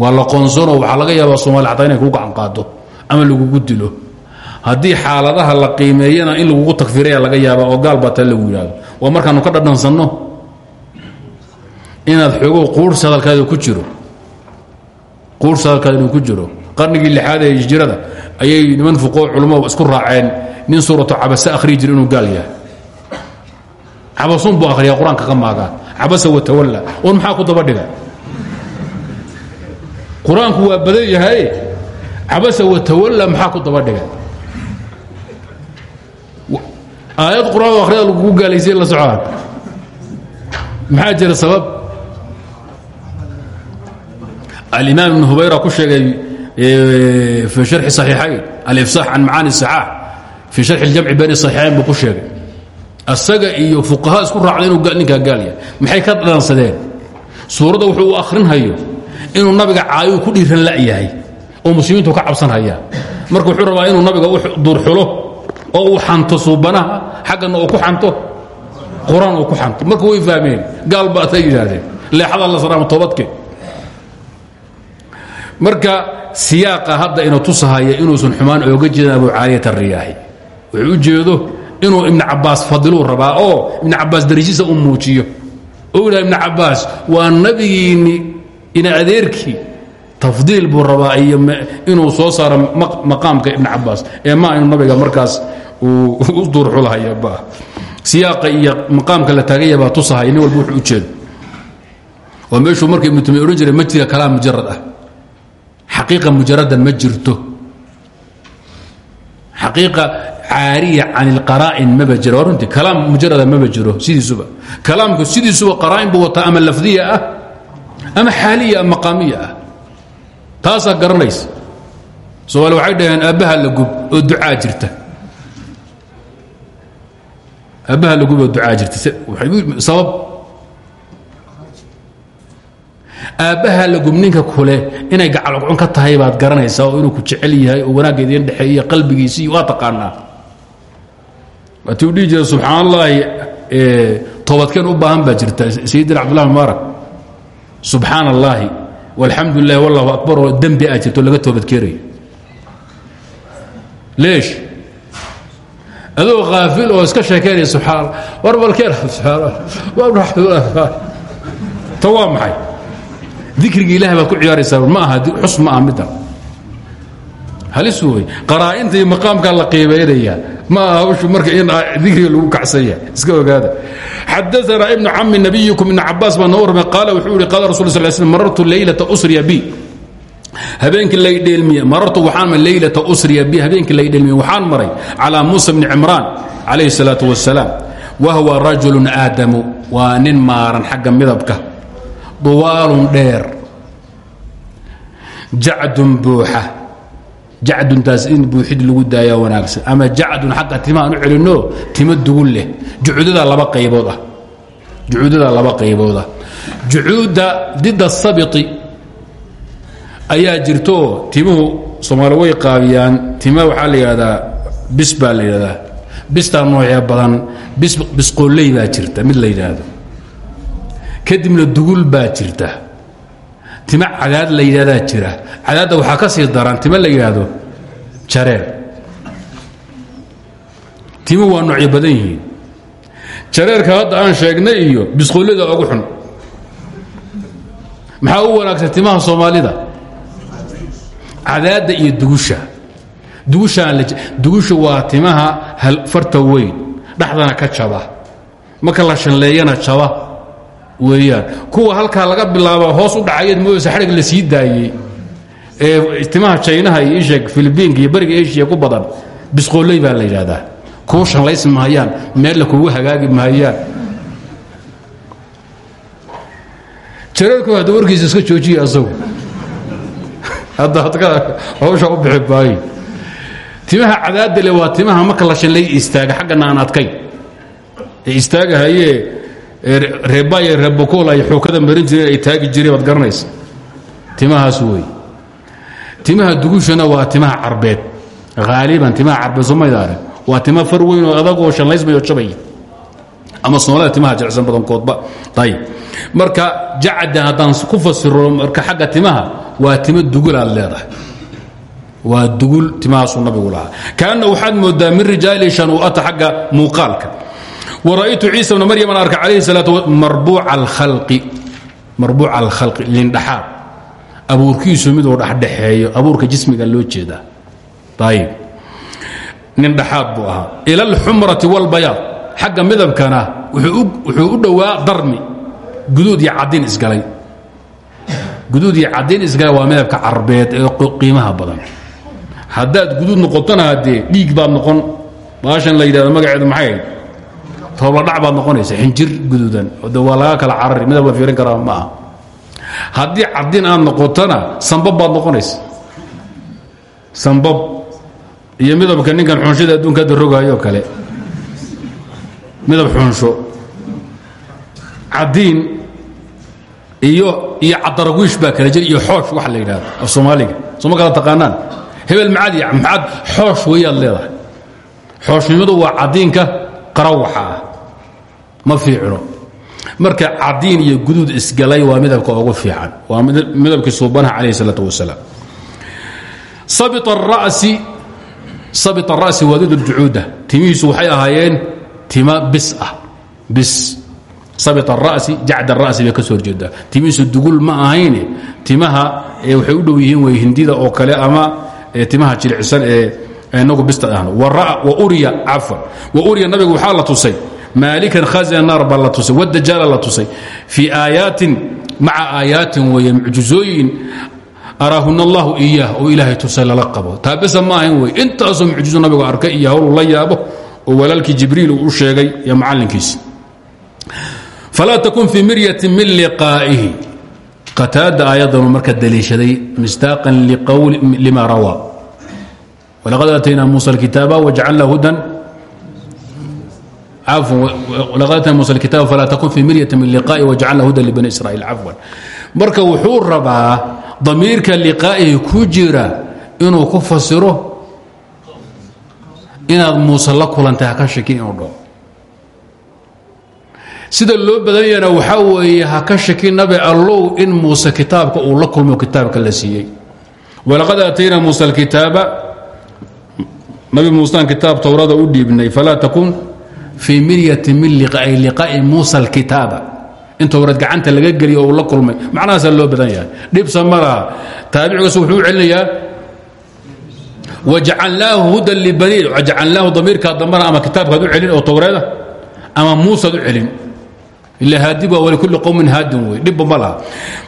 waa la qoonsanoo waxaa laga yaabaa soomali xataa inay kuu gacan qaado ama lagugu dilo. Haddii xaaladaha la qiimeeyana in lagugu takfiraya laga yaabaa oo gaal baa ta lagu yidhaahdo. Waa markaanu ka dhadhansanno? Inaad xoogow quurhs hadalkaada ku jiro. Inuu ku jiro. Qarnigii lixaad ee hijrada ayay niman fuqoo culummadu isku raaceen. Nin suuratu cabase akhriyi jira inuu gaal yahay. Cabasun buu akhriyaa qur'aanka ka maagaa cabasa watawalla war maxaa ku daba dhiga qur'aanku waa badan yahay cabasa watawalla maxaa ku dabadhiga aayad qur'aan akhriyada lagugu gaalaysiin la socaan maxaa jira sabab? Alimaam ibnu hubayra ku sheegay eh, fii sharxi saxiixayn alifsaax can macaani saxaax fii sharxi اljamci bayn saxiixayn buu ku sheegay. Asaga iyo fuqaha isku raacda inuu ninkaa gaal yahay maxay ka dhansadeen suuradda wuxuu u akhrinhayo inuu nabiga caayu ku dhiiran la'yahay oo muslimiintu ka cabsan hayaan marka wuxuu rabaa inuu nabiga u duurxulo oo uu xanto suubanaha xaggana uu ku xanto qur'aan uu ku xanto. Marka way fahmeen gaal baatay yidhaahdeen leexada la salaamo toobadke. Marka siyaaqa hadda ina tusahaya inuusan xumaan ooga jeedin abu ariyaahi wuxuu jeedo inuu ibn cabaas fadiluu rabaa oo ibn cabaas darajisa u muujiyo. Oo ibn cabaas waa nabigiinni ina adeerkii tafdiil buu rabaa inuu soo saaro maqaamka ibn cabaas ee ma inuu nabiga markaas uu u duurxulahaya ba siyaaqa iyo maqaamka la taaganya baa tusahaya nin walba wuxuu u jeedo waa meeshuu marka ibnu tamiya ma jira kalaam mujarad ah. Xaqiiqa mujarada ma jirto. Xaqiiqa caariya can ilqaraa'in maba jiro. Runtii kalaam mujarada maba jiro sidiisuba. Kalaamku sidiisuba qaraa'in buu wataa ama lafdiya ah ama xaaliya maqaamiya ah. Taasaa garanaysa. Soomaali waxay dhaheen aabbaha la gub oo ducaa jirta. Aabbaha la gub oo ducaa jirta. Sabab. Aabbaha la gub ninka kule inay gacalcun ka tahay baad garanaysaa oo inuu ku jecel yahay oo wanaagga idiin dhexeeya qalbigiisii waa taqaanaa. Waatii u dhihi jira subxaan allaahi toobadkeen u baahan baa jirta sayidina cabdullah mubaarak subxaan allaahi walxamdu lilah akbar. Oo dembi aa jirto laga leesh. Adoo kaafil oo iska sheekaynaya subxaan war balkeen ta waa maxay? Dikriga ilahi baad ku ciyaaraysaa ma aha xus ma aha middan halis wey la qiibaynaya ma aha hawshu marka in dikriga lagu kacsanya iska ogaada xadaana ibnu cami nabiyikum ibn cabaas baa noo warmay qaala wuxuu yihi qaala rasul sal sl marartu leylata usriya bi habeenkii laydheelmiye marartu waxaan leylata usriya bi habeenkii laydheelmiye waxaan maray calaa muusa bni cimraan calayhi الsalaaة wasalaam wahwa rajulu aadamu waa nin maaran xagga midabka duwaalun dheer jacdun buuxa jacduntaas in buuxid lagu daayaa wanaagsan. Ama jacdun xagga timahaan u celinno timo dugul leh. Jucuudadaa laba qaybood ah. Jucuudadaa laba qaybood ah. Jucuudda didda sabiti ayaa jirtooo timuhu soomaali way qaabiyaan. Tima waxaa la yidhahdaa bis baa la yidhahdaa bistaa noocee badan bis bisqooley baa jirta mid la yidhaahdo. Kadibna dugul baa jirta tima cadaad la yidhahdaa jira. Cadaadda waxaa ka sii daran tima la yidhaahdo jareer timu waa noocyo badan yihiin. Jareerka hadda aan sheegnay iyo bisqoolada ugu xun. Maxaa u wanaagsan timaha soomaalida? Cadaadda iyo dugusha. Dugusha waa timaha farta weyn. Dhexdana ka jaba. Marka la shanleeyana jaba weeyaan. Kuwa halkaa laga bilaaba hoos u dhacayeed mooysa xadhig la sii daayey ee timaha jaynaha iyo isheeg filibiinka iyo bariga eshiya ku badan bisqooley baa la yidhaahdaa. Kuu shanlays mahayaan meella kugu hagaagi mahayaan. Jareerku hadda warkiisa iska joojiya asagu. Hadda adka hawsha u bixi maayo timaha cadaadda le waa timaha marka la shanlay istaaga xaggana aan adkay ee istaagahayee reebaya reebokool ay xuukada marin jireen ay taagi jireen baad garanaysa. Timahaas wey timaha dugushana waa timaha carbeed. Haaliban timaha carbeed somayda arag. Waa tima far weyn oo adagoo shanlaysmayo jabaya ama soomaalida timaha jecsan badankoodba ayb marka jacda haddaan ku fasiro marka xagga timaha waa timo dugul aad leedahay. Waa dugul timahaasuu nabigu lahaa. Kaanna waxaad moodaa min rijaali shanuu'ata xagga muuqaalka wara'aytu ciisa bna maryam aan arka calayhi salaatu marbuuca alkhalqi. Lindhaxaad abuurkiisu miduu dhexdhexeeyo abuurka jismiga loo jeedaa. Ayib nin dhaxaad buu ahaa. Ila alxumrati wاlbayaad xagga midabkana wuxuu u dhowaa darmi. Guduud iyo cadin isgalay. Guduud iyo cadin isgalay waa midabka carbeed ee qiimaha badan. Haddaad guduud noqotona dhiig baad noqon. Baashan la yidhahdo magaceedu maxay ahayd toobladhac baad noqonaysa xinjir guduudan waa laga kala carari midab la fiirin karaa ma aha haddii cadin aad noqotona sambab baad noqonaysa. Sambab. Iyo midabka ninkan xunshada adduunka hadda rogaayo kale. Midab xunsho cadiin iyo iyo cadarawiish baa kala jira iyo xoosh waxa la yidhahdo af soomaaliga. Sooma kala taqaanaan. Hebel macaad maxaad xoosh weeyaad leedahay. Xooshnimadu waa cadiinka qarawaxa ah ma fiicno. Marka cadiin iyo guduud isgalay waa midabka ugu fiican. Waa midabkii suubanaha calayh salaatu wasalaam. Sabit ara'si waadid aljucuuda timihiisu waxay ahaayeen tima bis ah bis. Sabit ara'si jacd ara'si bay ka soo horjeedaa timihiisu dugul ma ahayne. Timaha waxay u dhow yihiin way hindida oo kale ama timaha jilicsan ee inagu bista ahno wa uriya cafwan. Wa uriya nabigu waxaa la tusay maalikan khazina naar baa la tusay wadajaala la tusay. Fii aayaatin maca aayaatin weeye mucjizooyin araahuna allahu iyaah oo ilaahay tusay ma ahayn wey intaasoo mucjizo nabigu arkay iyo la yaabo oo walaalkii u sheegay iyo macallinkiisi falaa takun fii miryatin min liqaa'ihi. Qataada aayadanu marka daliishaday mistaaqan lima rawaa. Walaqad aataynaa muusa alkitaaba wajcalna hudan alkitaaba falaa takun fii miryatin min liqaa'ihi wajcalna hudan libani israa'iil cafwan marka wuxuu rabaa damiirka liqaa'ihi ku jira inuu ku fasiro inaad muuse la kulantay haka shaki inuu dhaho sida loo badanyana waxaa weeye haka shaki nabi allow in muuse kitaabka uu la kulmo kitaabka la siiyey walaqad aatayna muusa alkitaaba nabi muusaan kitaab towrada u fii miryatin min liqaa'i liqaa'i muusa alkitaaba. In towrad gacanta laga geliyo uu la kulmay. Macnahaasaa loo badan yahay. Dhibsa ma laha. Taabicigaas wuxuu u celinayaa wajacalnaahu hudan libanii wajacalnaahu damiirkaa ama kitaabkaad u celin oo towreeda ama muusaad u celin. Ila haadib waa walikulli qowmin haadin wey. Dhibba ma laha.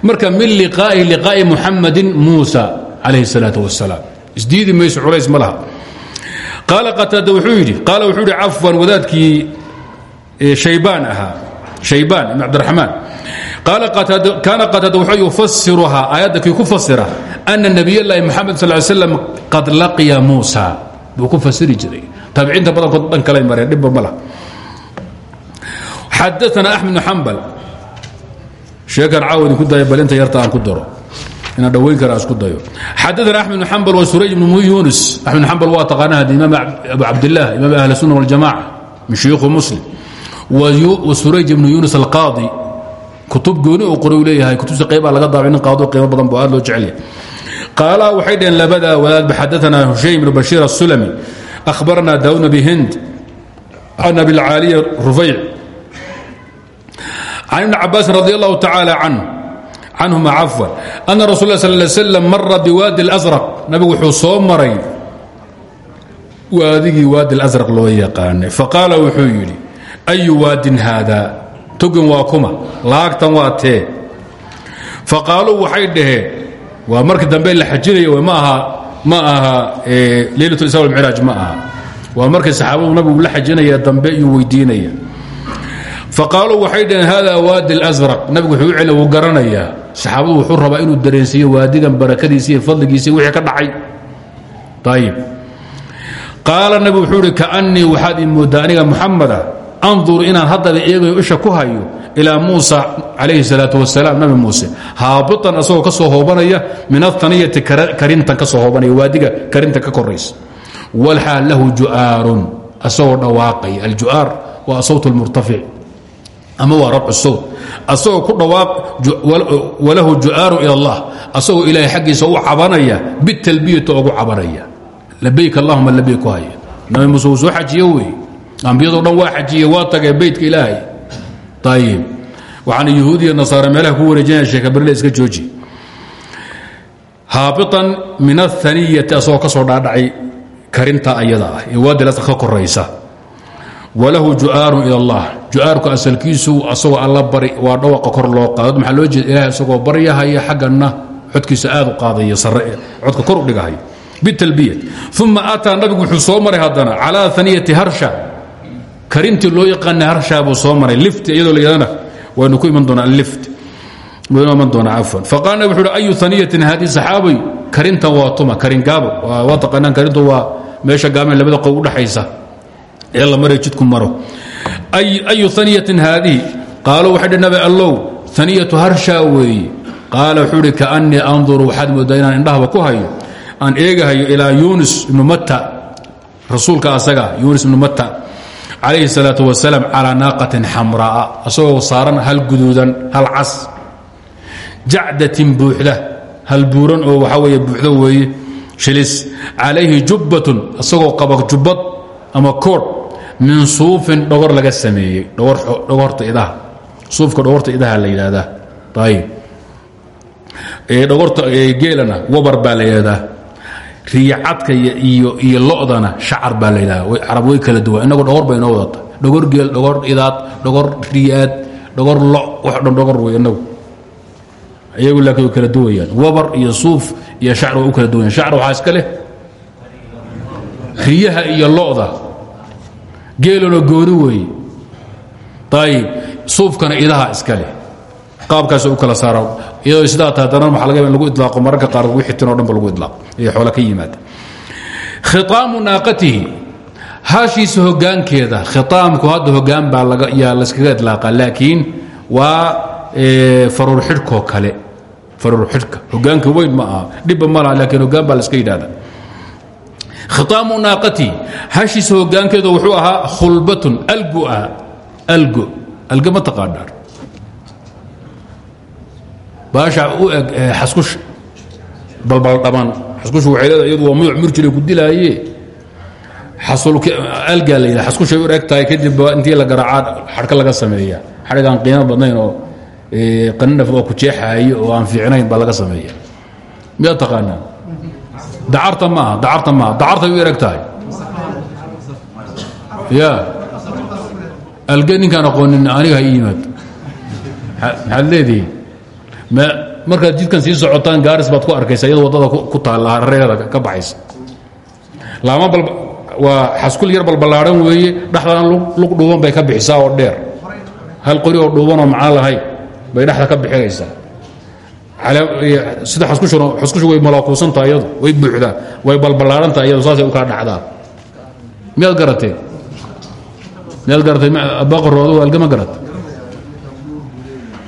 Marka min liqaa'ihi liqaa'i muxamadin muusa calayhi salaatu wasalaam isdiidi mayso culays qaala qataada wuxuu yidhi qaala wuxuu yidhi cafwan wadaadkii shaybaan ahaa. Shaybaan ibn cabdiraxmaan qaala kaana qataada wuxuu yufasiruhaa aayadda kii ku fasira ana nabiyallaahi moxamed sal ly slam qad laqiya muusa buu ku fasiri jiray. Taabiciinta badankood dhan kalay mareen dhibba ma laha. Xadaana axmed bn xambal sheekan caawa idinku daya bal inta yarta aan ku daro inaan dhawayn kara isku dayo. Xadaana axmed bn xambal wa surayj bn yunis axmed bn xambal waa taqaanaha imaam abu cabdilah imaam ahli sunna waljamaca min shuyuukhu muslim. Wa surayj ibnu yunis alqaadi kutub gooni uu qoray leeyahay kutubta qeybaa laga daabay qaado qiimo badan aad loo jecel yahay. Qaala waxay dhaheen labadaa wadaadba xadaana hushaym ibn bashiir asulami akhbarana daawud bn hind can abilcaaliya rufayc can ibni cabaasin radi allahu tacaala canhuma cafwan ana rasul la sal slam mara biwaadi اlasraq nabigu wuxuu soo maray waadigii waadi اlasraq loo yaqaanay faqaala wuxuu yidhi ayu waadin haada togin waa kuma laagtan waa tee faqaaluu waxay dhaheen waa markii dambe la xajinaya ma aha ma aha leylat isra wlmicraaj ma aha waa markii saxaabadu nabigu la xajinaya dambe iyuu weydiinaya faqaaluu waxay dhaheen hada waadi اlasraq nabigu wuxuu u celi wuu garanayaa saxaabadu wuxuu rabaa inuu dareensiiyo waadigan barakadiisa iyo fadligiisa wixii ka dhacay. Ayib qaala nabigu wuxuu ihi kaanii waxaad ii mooddaa aniga muxamada anduru inaan isha ku hayo ilaa muusa calayhi salaatu wasalaam nabi muuse. Haabitan asagoo ka soo hoobanaya min ahaniyati karintan ka soo hoobanaya waadiga karinta ka koraysa. Walxaal lahu ju'aarun asagoo dhawaaqaya alju'aar waa asawt lmurtafic ama waa rabcu sawt asagoo ku dhawaaq walahu ju'aaru ila allah. Asagoo ilaahay xaggiisa u cabanaya bitalbiyata ugu cabanaya. Labayk allahuma labayk haya nabi muuse soo xajiye wey. Ambiyado dhan waa xajiye waa tagee beytka ilaahay. Ayib waxaana yahuudiya nasaare meelaha ku wareejinaya sheeka berle iska jooji. Haabitan min ahaniyati asagoo ka dhaadhacay karinta ayada ah. Ee waadilas ka koraysa. Walahu ju'aaru ila allah ju'aarku asalkiisu asagoo alla bari waa dhawaqa kor loo qaado maxaa loo jeeda ilahay asagoo baryahaya xaggana codkiisa aad u qaadaya sare codka kor u dhigahaya. Bitalbiya. Uma ataa nabigu wuxuu soo maray haddana calaa aniyati harsha. Karintii loo yaqaana harshaa buu soo maray. Lift iyadoo layadana waynu ku iman doonaa lift waynu iman doonaa cafwan faqaala nabig wuxu uhi ayu aniyatin haadii saxaabay? Karintan waa tuma karin gaabo. Waa taqaanaan karintu waa meesha gaabeen labada qow udhaxaysa ee la maray jidku maro ayu aniyatin haadihi qaaluu waxay dheh nabi allow aniyatu harshaa weeye qaala wuxuu hi kaanii anduru waxaad moodaa inaan indhahaba ku hayo aan eegahayo ilaa yunis ibnu matta rasuulka asaga yunis ibnu matta calayhi salaatu wasalaam calaa naaqatin xamraa'a asagoo saaran hal guduudan hal cas jacdatin buuxda hal buuran oo waxaa weeye buuxda weeye shilis calayhi jubbatun asagoo qaba jubbad ama koodh min suufin dhogor laga sameeyey dhogorta idaha. Suufka dhogorta idaha la yidhaahdaa. Ayib dhogorta geelana wabar baa la yidhahdaa riyacadka iyo iyo lodana shacar baa la yidhahdaa carab way kala duwan. Inagu dhogor bay wadata dhogor geel dhogor idaad dhogor riyaad dhogor lo wax dhan dhogor wey inagu. Iyagu laakiin kala duwayaan. Wabar iyo suuf iyo shacr way u kala duwayaan. Shacr waxaa iska riyaha iyo lo'da geelona gooni weeye ayib suufkana idaha iska leh. Qaabkaas u kala saara iyadoo sidaa ta haddana waxa laga yaba in lagu idlaaqo mararka qaar wixii tin o dhan ba lagu idlaaqo. Iyo xoola ka yimaada. Khitaamu naaqatihi. Hashiisa hogaankeeda khitaamku hadda hogaan baa yaa layskaga idlaaqa laakiin waa faruur xidhkoo kale. Faruur xidhka. Hogaanka weyn ma aha. Dhibba ma laha laakiin hogaan baa layska yidhahda khitaamu naaqatihi hashiisa hogaankeeda wuxuu ahaa khulbatun algu ah algo. Alga ma taqaanaan baasha u eg xaskush. Balbaldhaban xaskush waxay leedahay iyadu waa muyuc murjire ku dilaaye. Algaa la yidhaha xaskushay u eg tahay kadib intii la garaacaa xadhka laga sameeya. Xadhig aan qiimo badnayn oo qaninaf oo ku jeexaayo oo aan fiicnayn baa laga sameeya. Miyaad taqaanaa dacarta maaha dacarta maaha. Dacartay u ereg tahay ya. Alge ninkaan aqoonin aniga ha ii yimaad. Maxaad leedihi markaad jidkan sii socotaan gaaris baad ku arkaysa iyadoo waddada ku taalla hareerada ka baxaysa. Laama bal waa xaskul yar balballaaran weeye dhexdana lug dhuuban bay ka bixisaa oo dheer. Hal qori oo dhuuban oo macno lahayn bay dhexda ka bixinaysaa sida xaskushu way malaakuusantaha iyadu way buuxdaa way balballaarantaha iyadu saasay u kala dhacdaa. Miyaad garatee miyaad garatay baqaroodu algama garat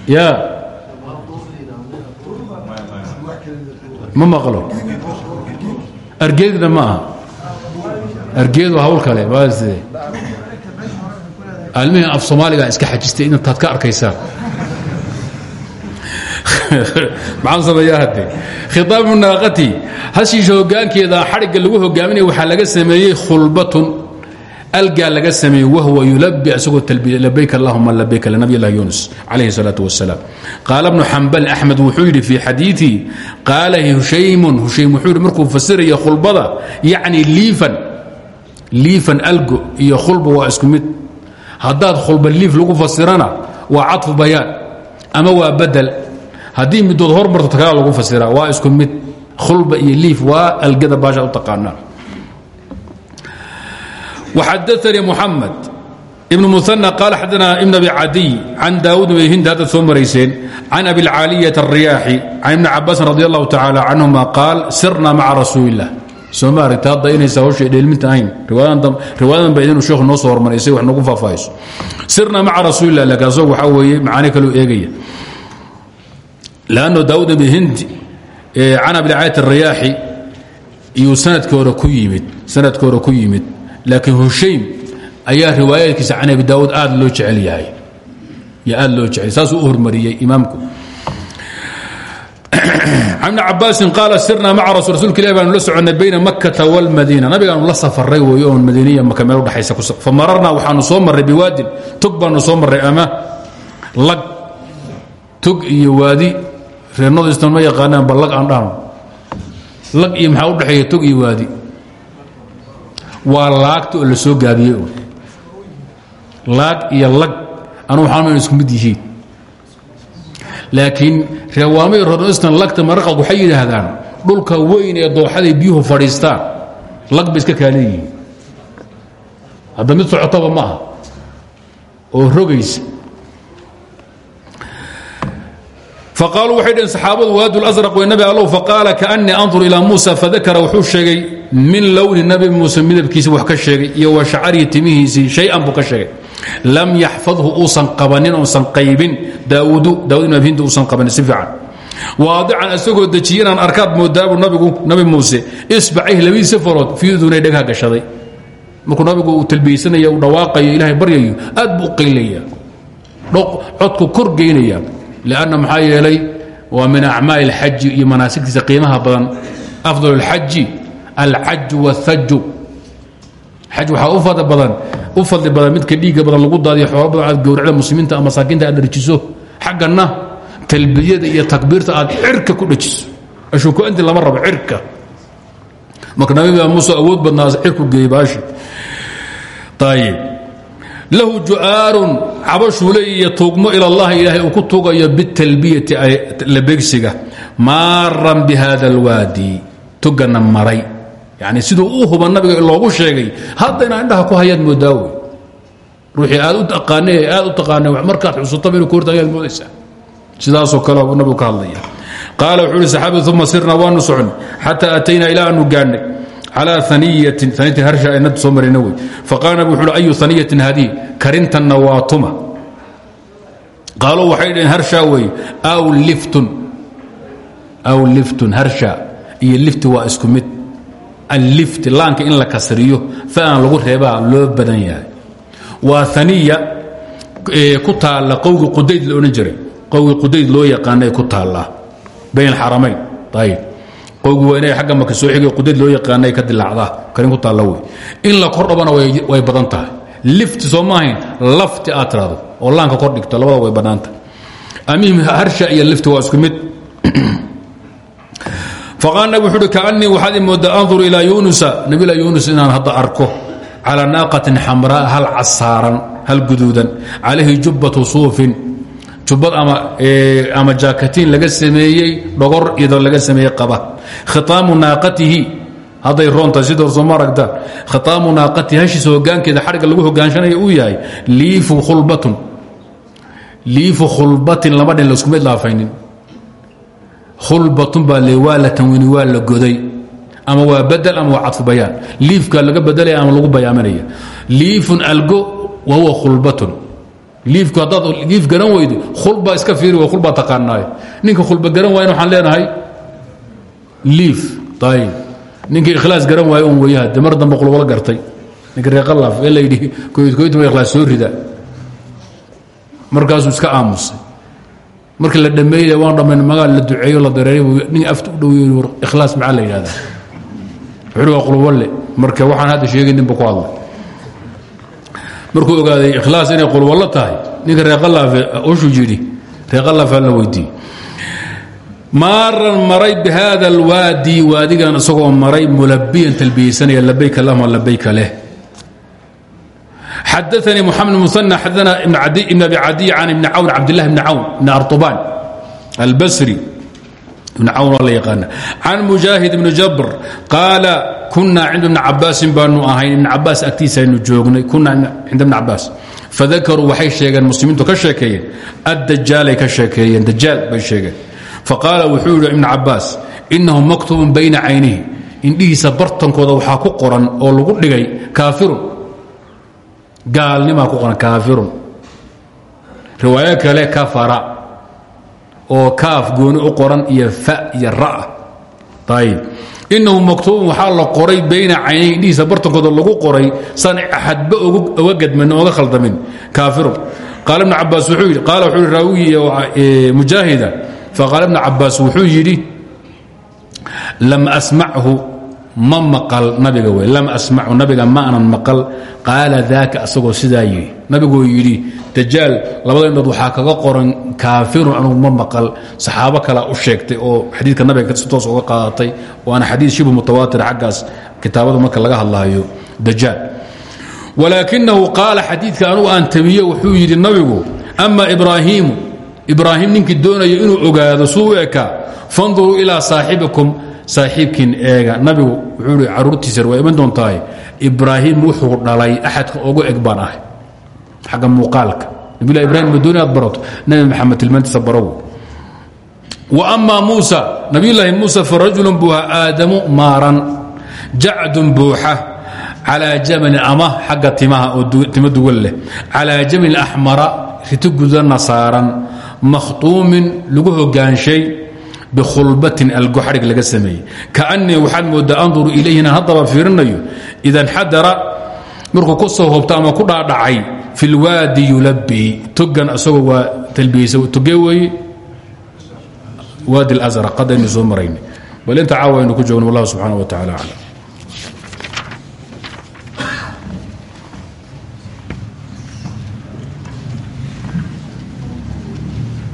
ya ma maqlo? Argeedna ma aha. Argeedu hawl kale waa sidee? Almihii af soomaaliga iska xajistay intaad ka arkaysaan maxaan sameeyaa hadde khitaabu naaqati hashiisha hoggaankeeda xadhigga lagu hogaaminaya waxaa laga sameeyey khulbatun. Algaa laga sameeyey wahwa yulabi asagoo talbiya labayk allahuma labayk lnabiy lah yunus calayhi salaatu wasalaam qaala bnu xambal axmed wuxuu yidhi fii xadiiii qaala hushaym wuxuu yidhi markuu fasiraya khulbada yacni liifan liifan algo iyo khulba waa isku mid. Khulba liif lagu fasirana waa caطfu bayaan ama waa badel haddii midood hormarto takala lagu fasira waa isku mid khulba iyo liif waa algada baasha u taqaanaan waxadaanii muxamed ibnu muana qaala xadana ibn abi cadiy can daawud ibn hindi haddaad soo marayseen can abilcaaliyata alriyaaxi can ibni cabaasin radi allahu tacaala canhuma qaal sirna maca rasuuli illah sooma aragta hadda inaysa hawsha dheelminta ahayn. Riwaayadan ba idinu sheekhu noo soo hormaray say wax nagu faafahayso sirna maca rasuulilah laakiin asagu waxaa weeye macaani kaloo eegaya lanno daawud bn hindi cana bn caayat arayaaxi iyuu sanadkoora ku yimid sanadkoora ku yimid laakiin hushaym ayaa riwaayaadkiisa can abi daawuud aad loo jecel yahay yo aada loo jecel saasuu u hormariyey imaamku can bni cabaasin qaala sirnaa maca rasul rasuulka ilahi baanu la soconnay bayna makkata wاlmadiina nabigaanu la safaray weeyo oon madiinaiya maka meel udhexaysa fa mararnaa waxaanu soo marray biwaadin tog baanu soo marray ama lag tog iyo waadi reernadu istan ma yaqaanaan ba aan dhahno lag iyo maxaa u dhexeeya tog iyo waadi. Waa laagta oo la soo gaabiyey laag iyo lag anu waxaan isku mid yihiin. Laakiin reewaamay rodistan lagta maraqad waxay yidhaahdaan dhulka weyn ee dooxaday biyuhu fadhiistaan. Lag bay iska kaaleeyihiin. Hadda mid socotaba ma oo rogaysa faqaaluu waxay dhaheen saxaabadu waadu lasraq wey nabi allow faqaala kaanii andur ilaa muusa fadakara wuxuu sheegay min lowni nabi muuse midabkiisa wax ka sheegay iyo wa shacarihi timihiisii shay-an buu ka sheegay. Lam yaxfadhu uusan qabanin uusan qaybin. Daaudu daawud ibn abhinda uusan qabanin si fiican. Waadican isagoo dejiye inaan arkaad moodaabu nabigu nabi muuse isbacayh labadiisa farood fii udunay dhegha gashaday. Markuu nabigu uu talbiyeysanaya uu dhawaaqayo ilaahay baryayo aad buu u qaylaya codku kor geynaya lanna maxaa yeelay waa min acmaali اlxaji iyo manaasigtiisa qiimaha badan afdal اlxaji alcaju wاthaju xaj waxaa u fadli badan u fadli badan midka dhiigga badan lagu daadiyo xoolo badan aad gowracda muslimiinta ama masaakiinta aad dharjiso xaggana talbiyada iyo takbiirta aad cirka ku dhajiso ashukuanti lama rabo cirka marka nabiga muuse awood badnaa cirku geeyey baashi ayib lahu ju'aarun cabashuu leey iyo tuugmo ila allahi ilaahay uu ku tugayo bitalbiyati labegsiga maaran bi hada alwaadi tugana maray. Yani siduu u huba nabiga loogu sheegay haddayna indhaha ku hayaad moodaawe. Ruuxii aad u taqaanay aad u taqaanay markaad xusutaba inuu koorta ayaad moodaysaa. Sidaasoo kale buu nabigu ka hadlaya qaala wuxuu uhi saxaabidu uma sirna waanu socon. Xataa ataynaa ilaa aanu gaadhnay calى aniyatin aniyati harsha aynad soo marina wey faqaala nabig wuxu uhi ayu aniyatin haadihi karintanna waa tuma qaaluu waxay dhaheen harshaa weeye aw liftun aw liftun harsha iyo lifti waa isku mid allifti laanka in la kasriyo faan lagu reebaa loo badan yahay waa aniya ku taalla qowgi qudayd la odhan jiray qowgi qudayd loo yaqaanay ku taallaa bayn alxaramayn ayib qowgi waa inay agga maka soo xigay qudayd loo yaqaanay ka dilaacdaa karin ku taalla wey. In la kor dhabana way badan tahay. Lifti soo lafti aad oo laanka kor dhigto labada way bannaanta amihim harsha iyo lifti waa isku mid. Faqaal nabig wuxu uhi kaanii waxaad imoodaa andur ilaa yunusa. Nabilah yunus inaan hadda arko calaa naaqatin xamraa hal casaaran hal guduudan calayhi jubbatu suufin jubbad ama jaakatiin laga sameeyey dhogor ido laga sameeyey qaba. Khitaamu naaqatihi hadday roontahay sidor sooma aragtaan khitaamu naaqatihi hashiisa hogaankeeda xadhigga lagu hogaanshanaya uu yahay liifu khulbatun. Liifu khulbatin lama dhin la isku mid laafaynin. Khulbatun baa le waa la tanwiini waa la goday ama waa badel ama waa cadfu bayaan. Liifka laga bedelaya ama lagu bayaaminaya liifun algo wa huwa khulbatun liifku haddaad liif garan weydo khulba iska fiiri wa khulbaa taqaanaaye ninka khulba garan waayan waxaan leenahay? Liif ayib ninka ikhlaas garan waayo un weyaha de mar dambe qulubala gartay. Ninka reeqalaaf ee la yidhi koydkoydma ikhlaas soo rida. Markaasuu iska aamusay. Markii la dhameeyey waan dhammayn magaal la duceeyo la dareeray nin afta u dhow ikhlaas maxaa la yidhahdaa wuxuu waa qulubale marka waxaan hadda sheegay ninba ku hadlay markuu ogaaday ikhlaas inay qulwallo tahay ninka reeqalaafe ushu yidhi reeqalaafaa la weydiiyey maaran maray bi haada alwaadi waadigan isagoo maray mulabiyan talbiyeysanaya labayka lahuma labayka leh. Xadaanii muxamed muana xadana ibn abi cadiy can ibni cawn cabdillahi bni cawn ibni arطubaan albasri ibn cawn la yaqaana can mujaahid ibni jabr qaala kunaa cinda ibni cabaasin baanu ahayn ibn cabaas agtiisaynu joognay kunaa cinda ibni cabaas fadakaruu waxay sheegeen muslimiintu ka sheekeeyeen addajaalay ka sheekeeyeen dajaal bay sheegeen faqaala wuxuu yidhi ibn cabaas inahu maktubun bayna caynihi indhihiisa bartankooda waxaa ku qoran oo lagu dhigay kaafirun gaalnimaa ku qoran kaafirun riwaayo kale kafara oo kaaf gooni u qoran iyo fa iyo ra. Ayib inahu maktuubun waxaa la qoray bayna caynayi indhihiisa bartankooda lagu qoray saan axadba oga gadmin oga khaldamin. Kaafirun. Qaala ibn cabaas wuxuu yidhi qaala wuxuu yidhi raawigii mujaahida. Faqaala ibn cabaas wuxuu yidhi lam asmachu ma maqal nabiga wey lam asmachu nabiga ma anan maqal. Qaala daaka asagoo sidaa yidhi nabigoo yidhi labada indhood waxaa kaga qoran kaafirun anugu ma maqal. Saxaabo kalea u sheegtay oo xadiidka nabiga si toos qaadatay waana xadiid shibu mutawaatir xaggaas kitaabada marka laga hadlaayo dajaal. Walaakinahu qaala xadiidka anugu aan tabiye wuxuu yidhi nabigu ama ibraahiimu ibraahim ninkii doonayo inuu ogaado suu u ekaa fanduruu saaxiibkiin eega. Nabigu wuxuu i caruurtiisar waa iman doontahay ibraahim wuxuu dhalay axadka ugu eg baan ahay xagga muuqaalka. Nabilah ibrahim ma dooni aad maxamed tilmaantiisa barow. Wa amaa muusa nabiyulaahi muusa fa rajulun buuha aadamu maaran jacdun buuxa calaa jamalin ama xagga timaha oo timo duwan leh calaa jamalin axmara riti gudana saaran makhtuumin bikhulbatin algo xadhig laga sameeyey kaanii waxaad moodaa anduru ilayhi inaan haddaba fiirinayo ida nxadara markuu ku soo hobto ama ku dhaadhacay fi lwaadi yulabii togan asagoo waa talbiyeysa toge weeye waadi اlأsraq haddaynu soo marayna bal ku joogno wallah subxaana wa tacala aclam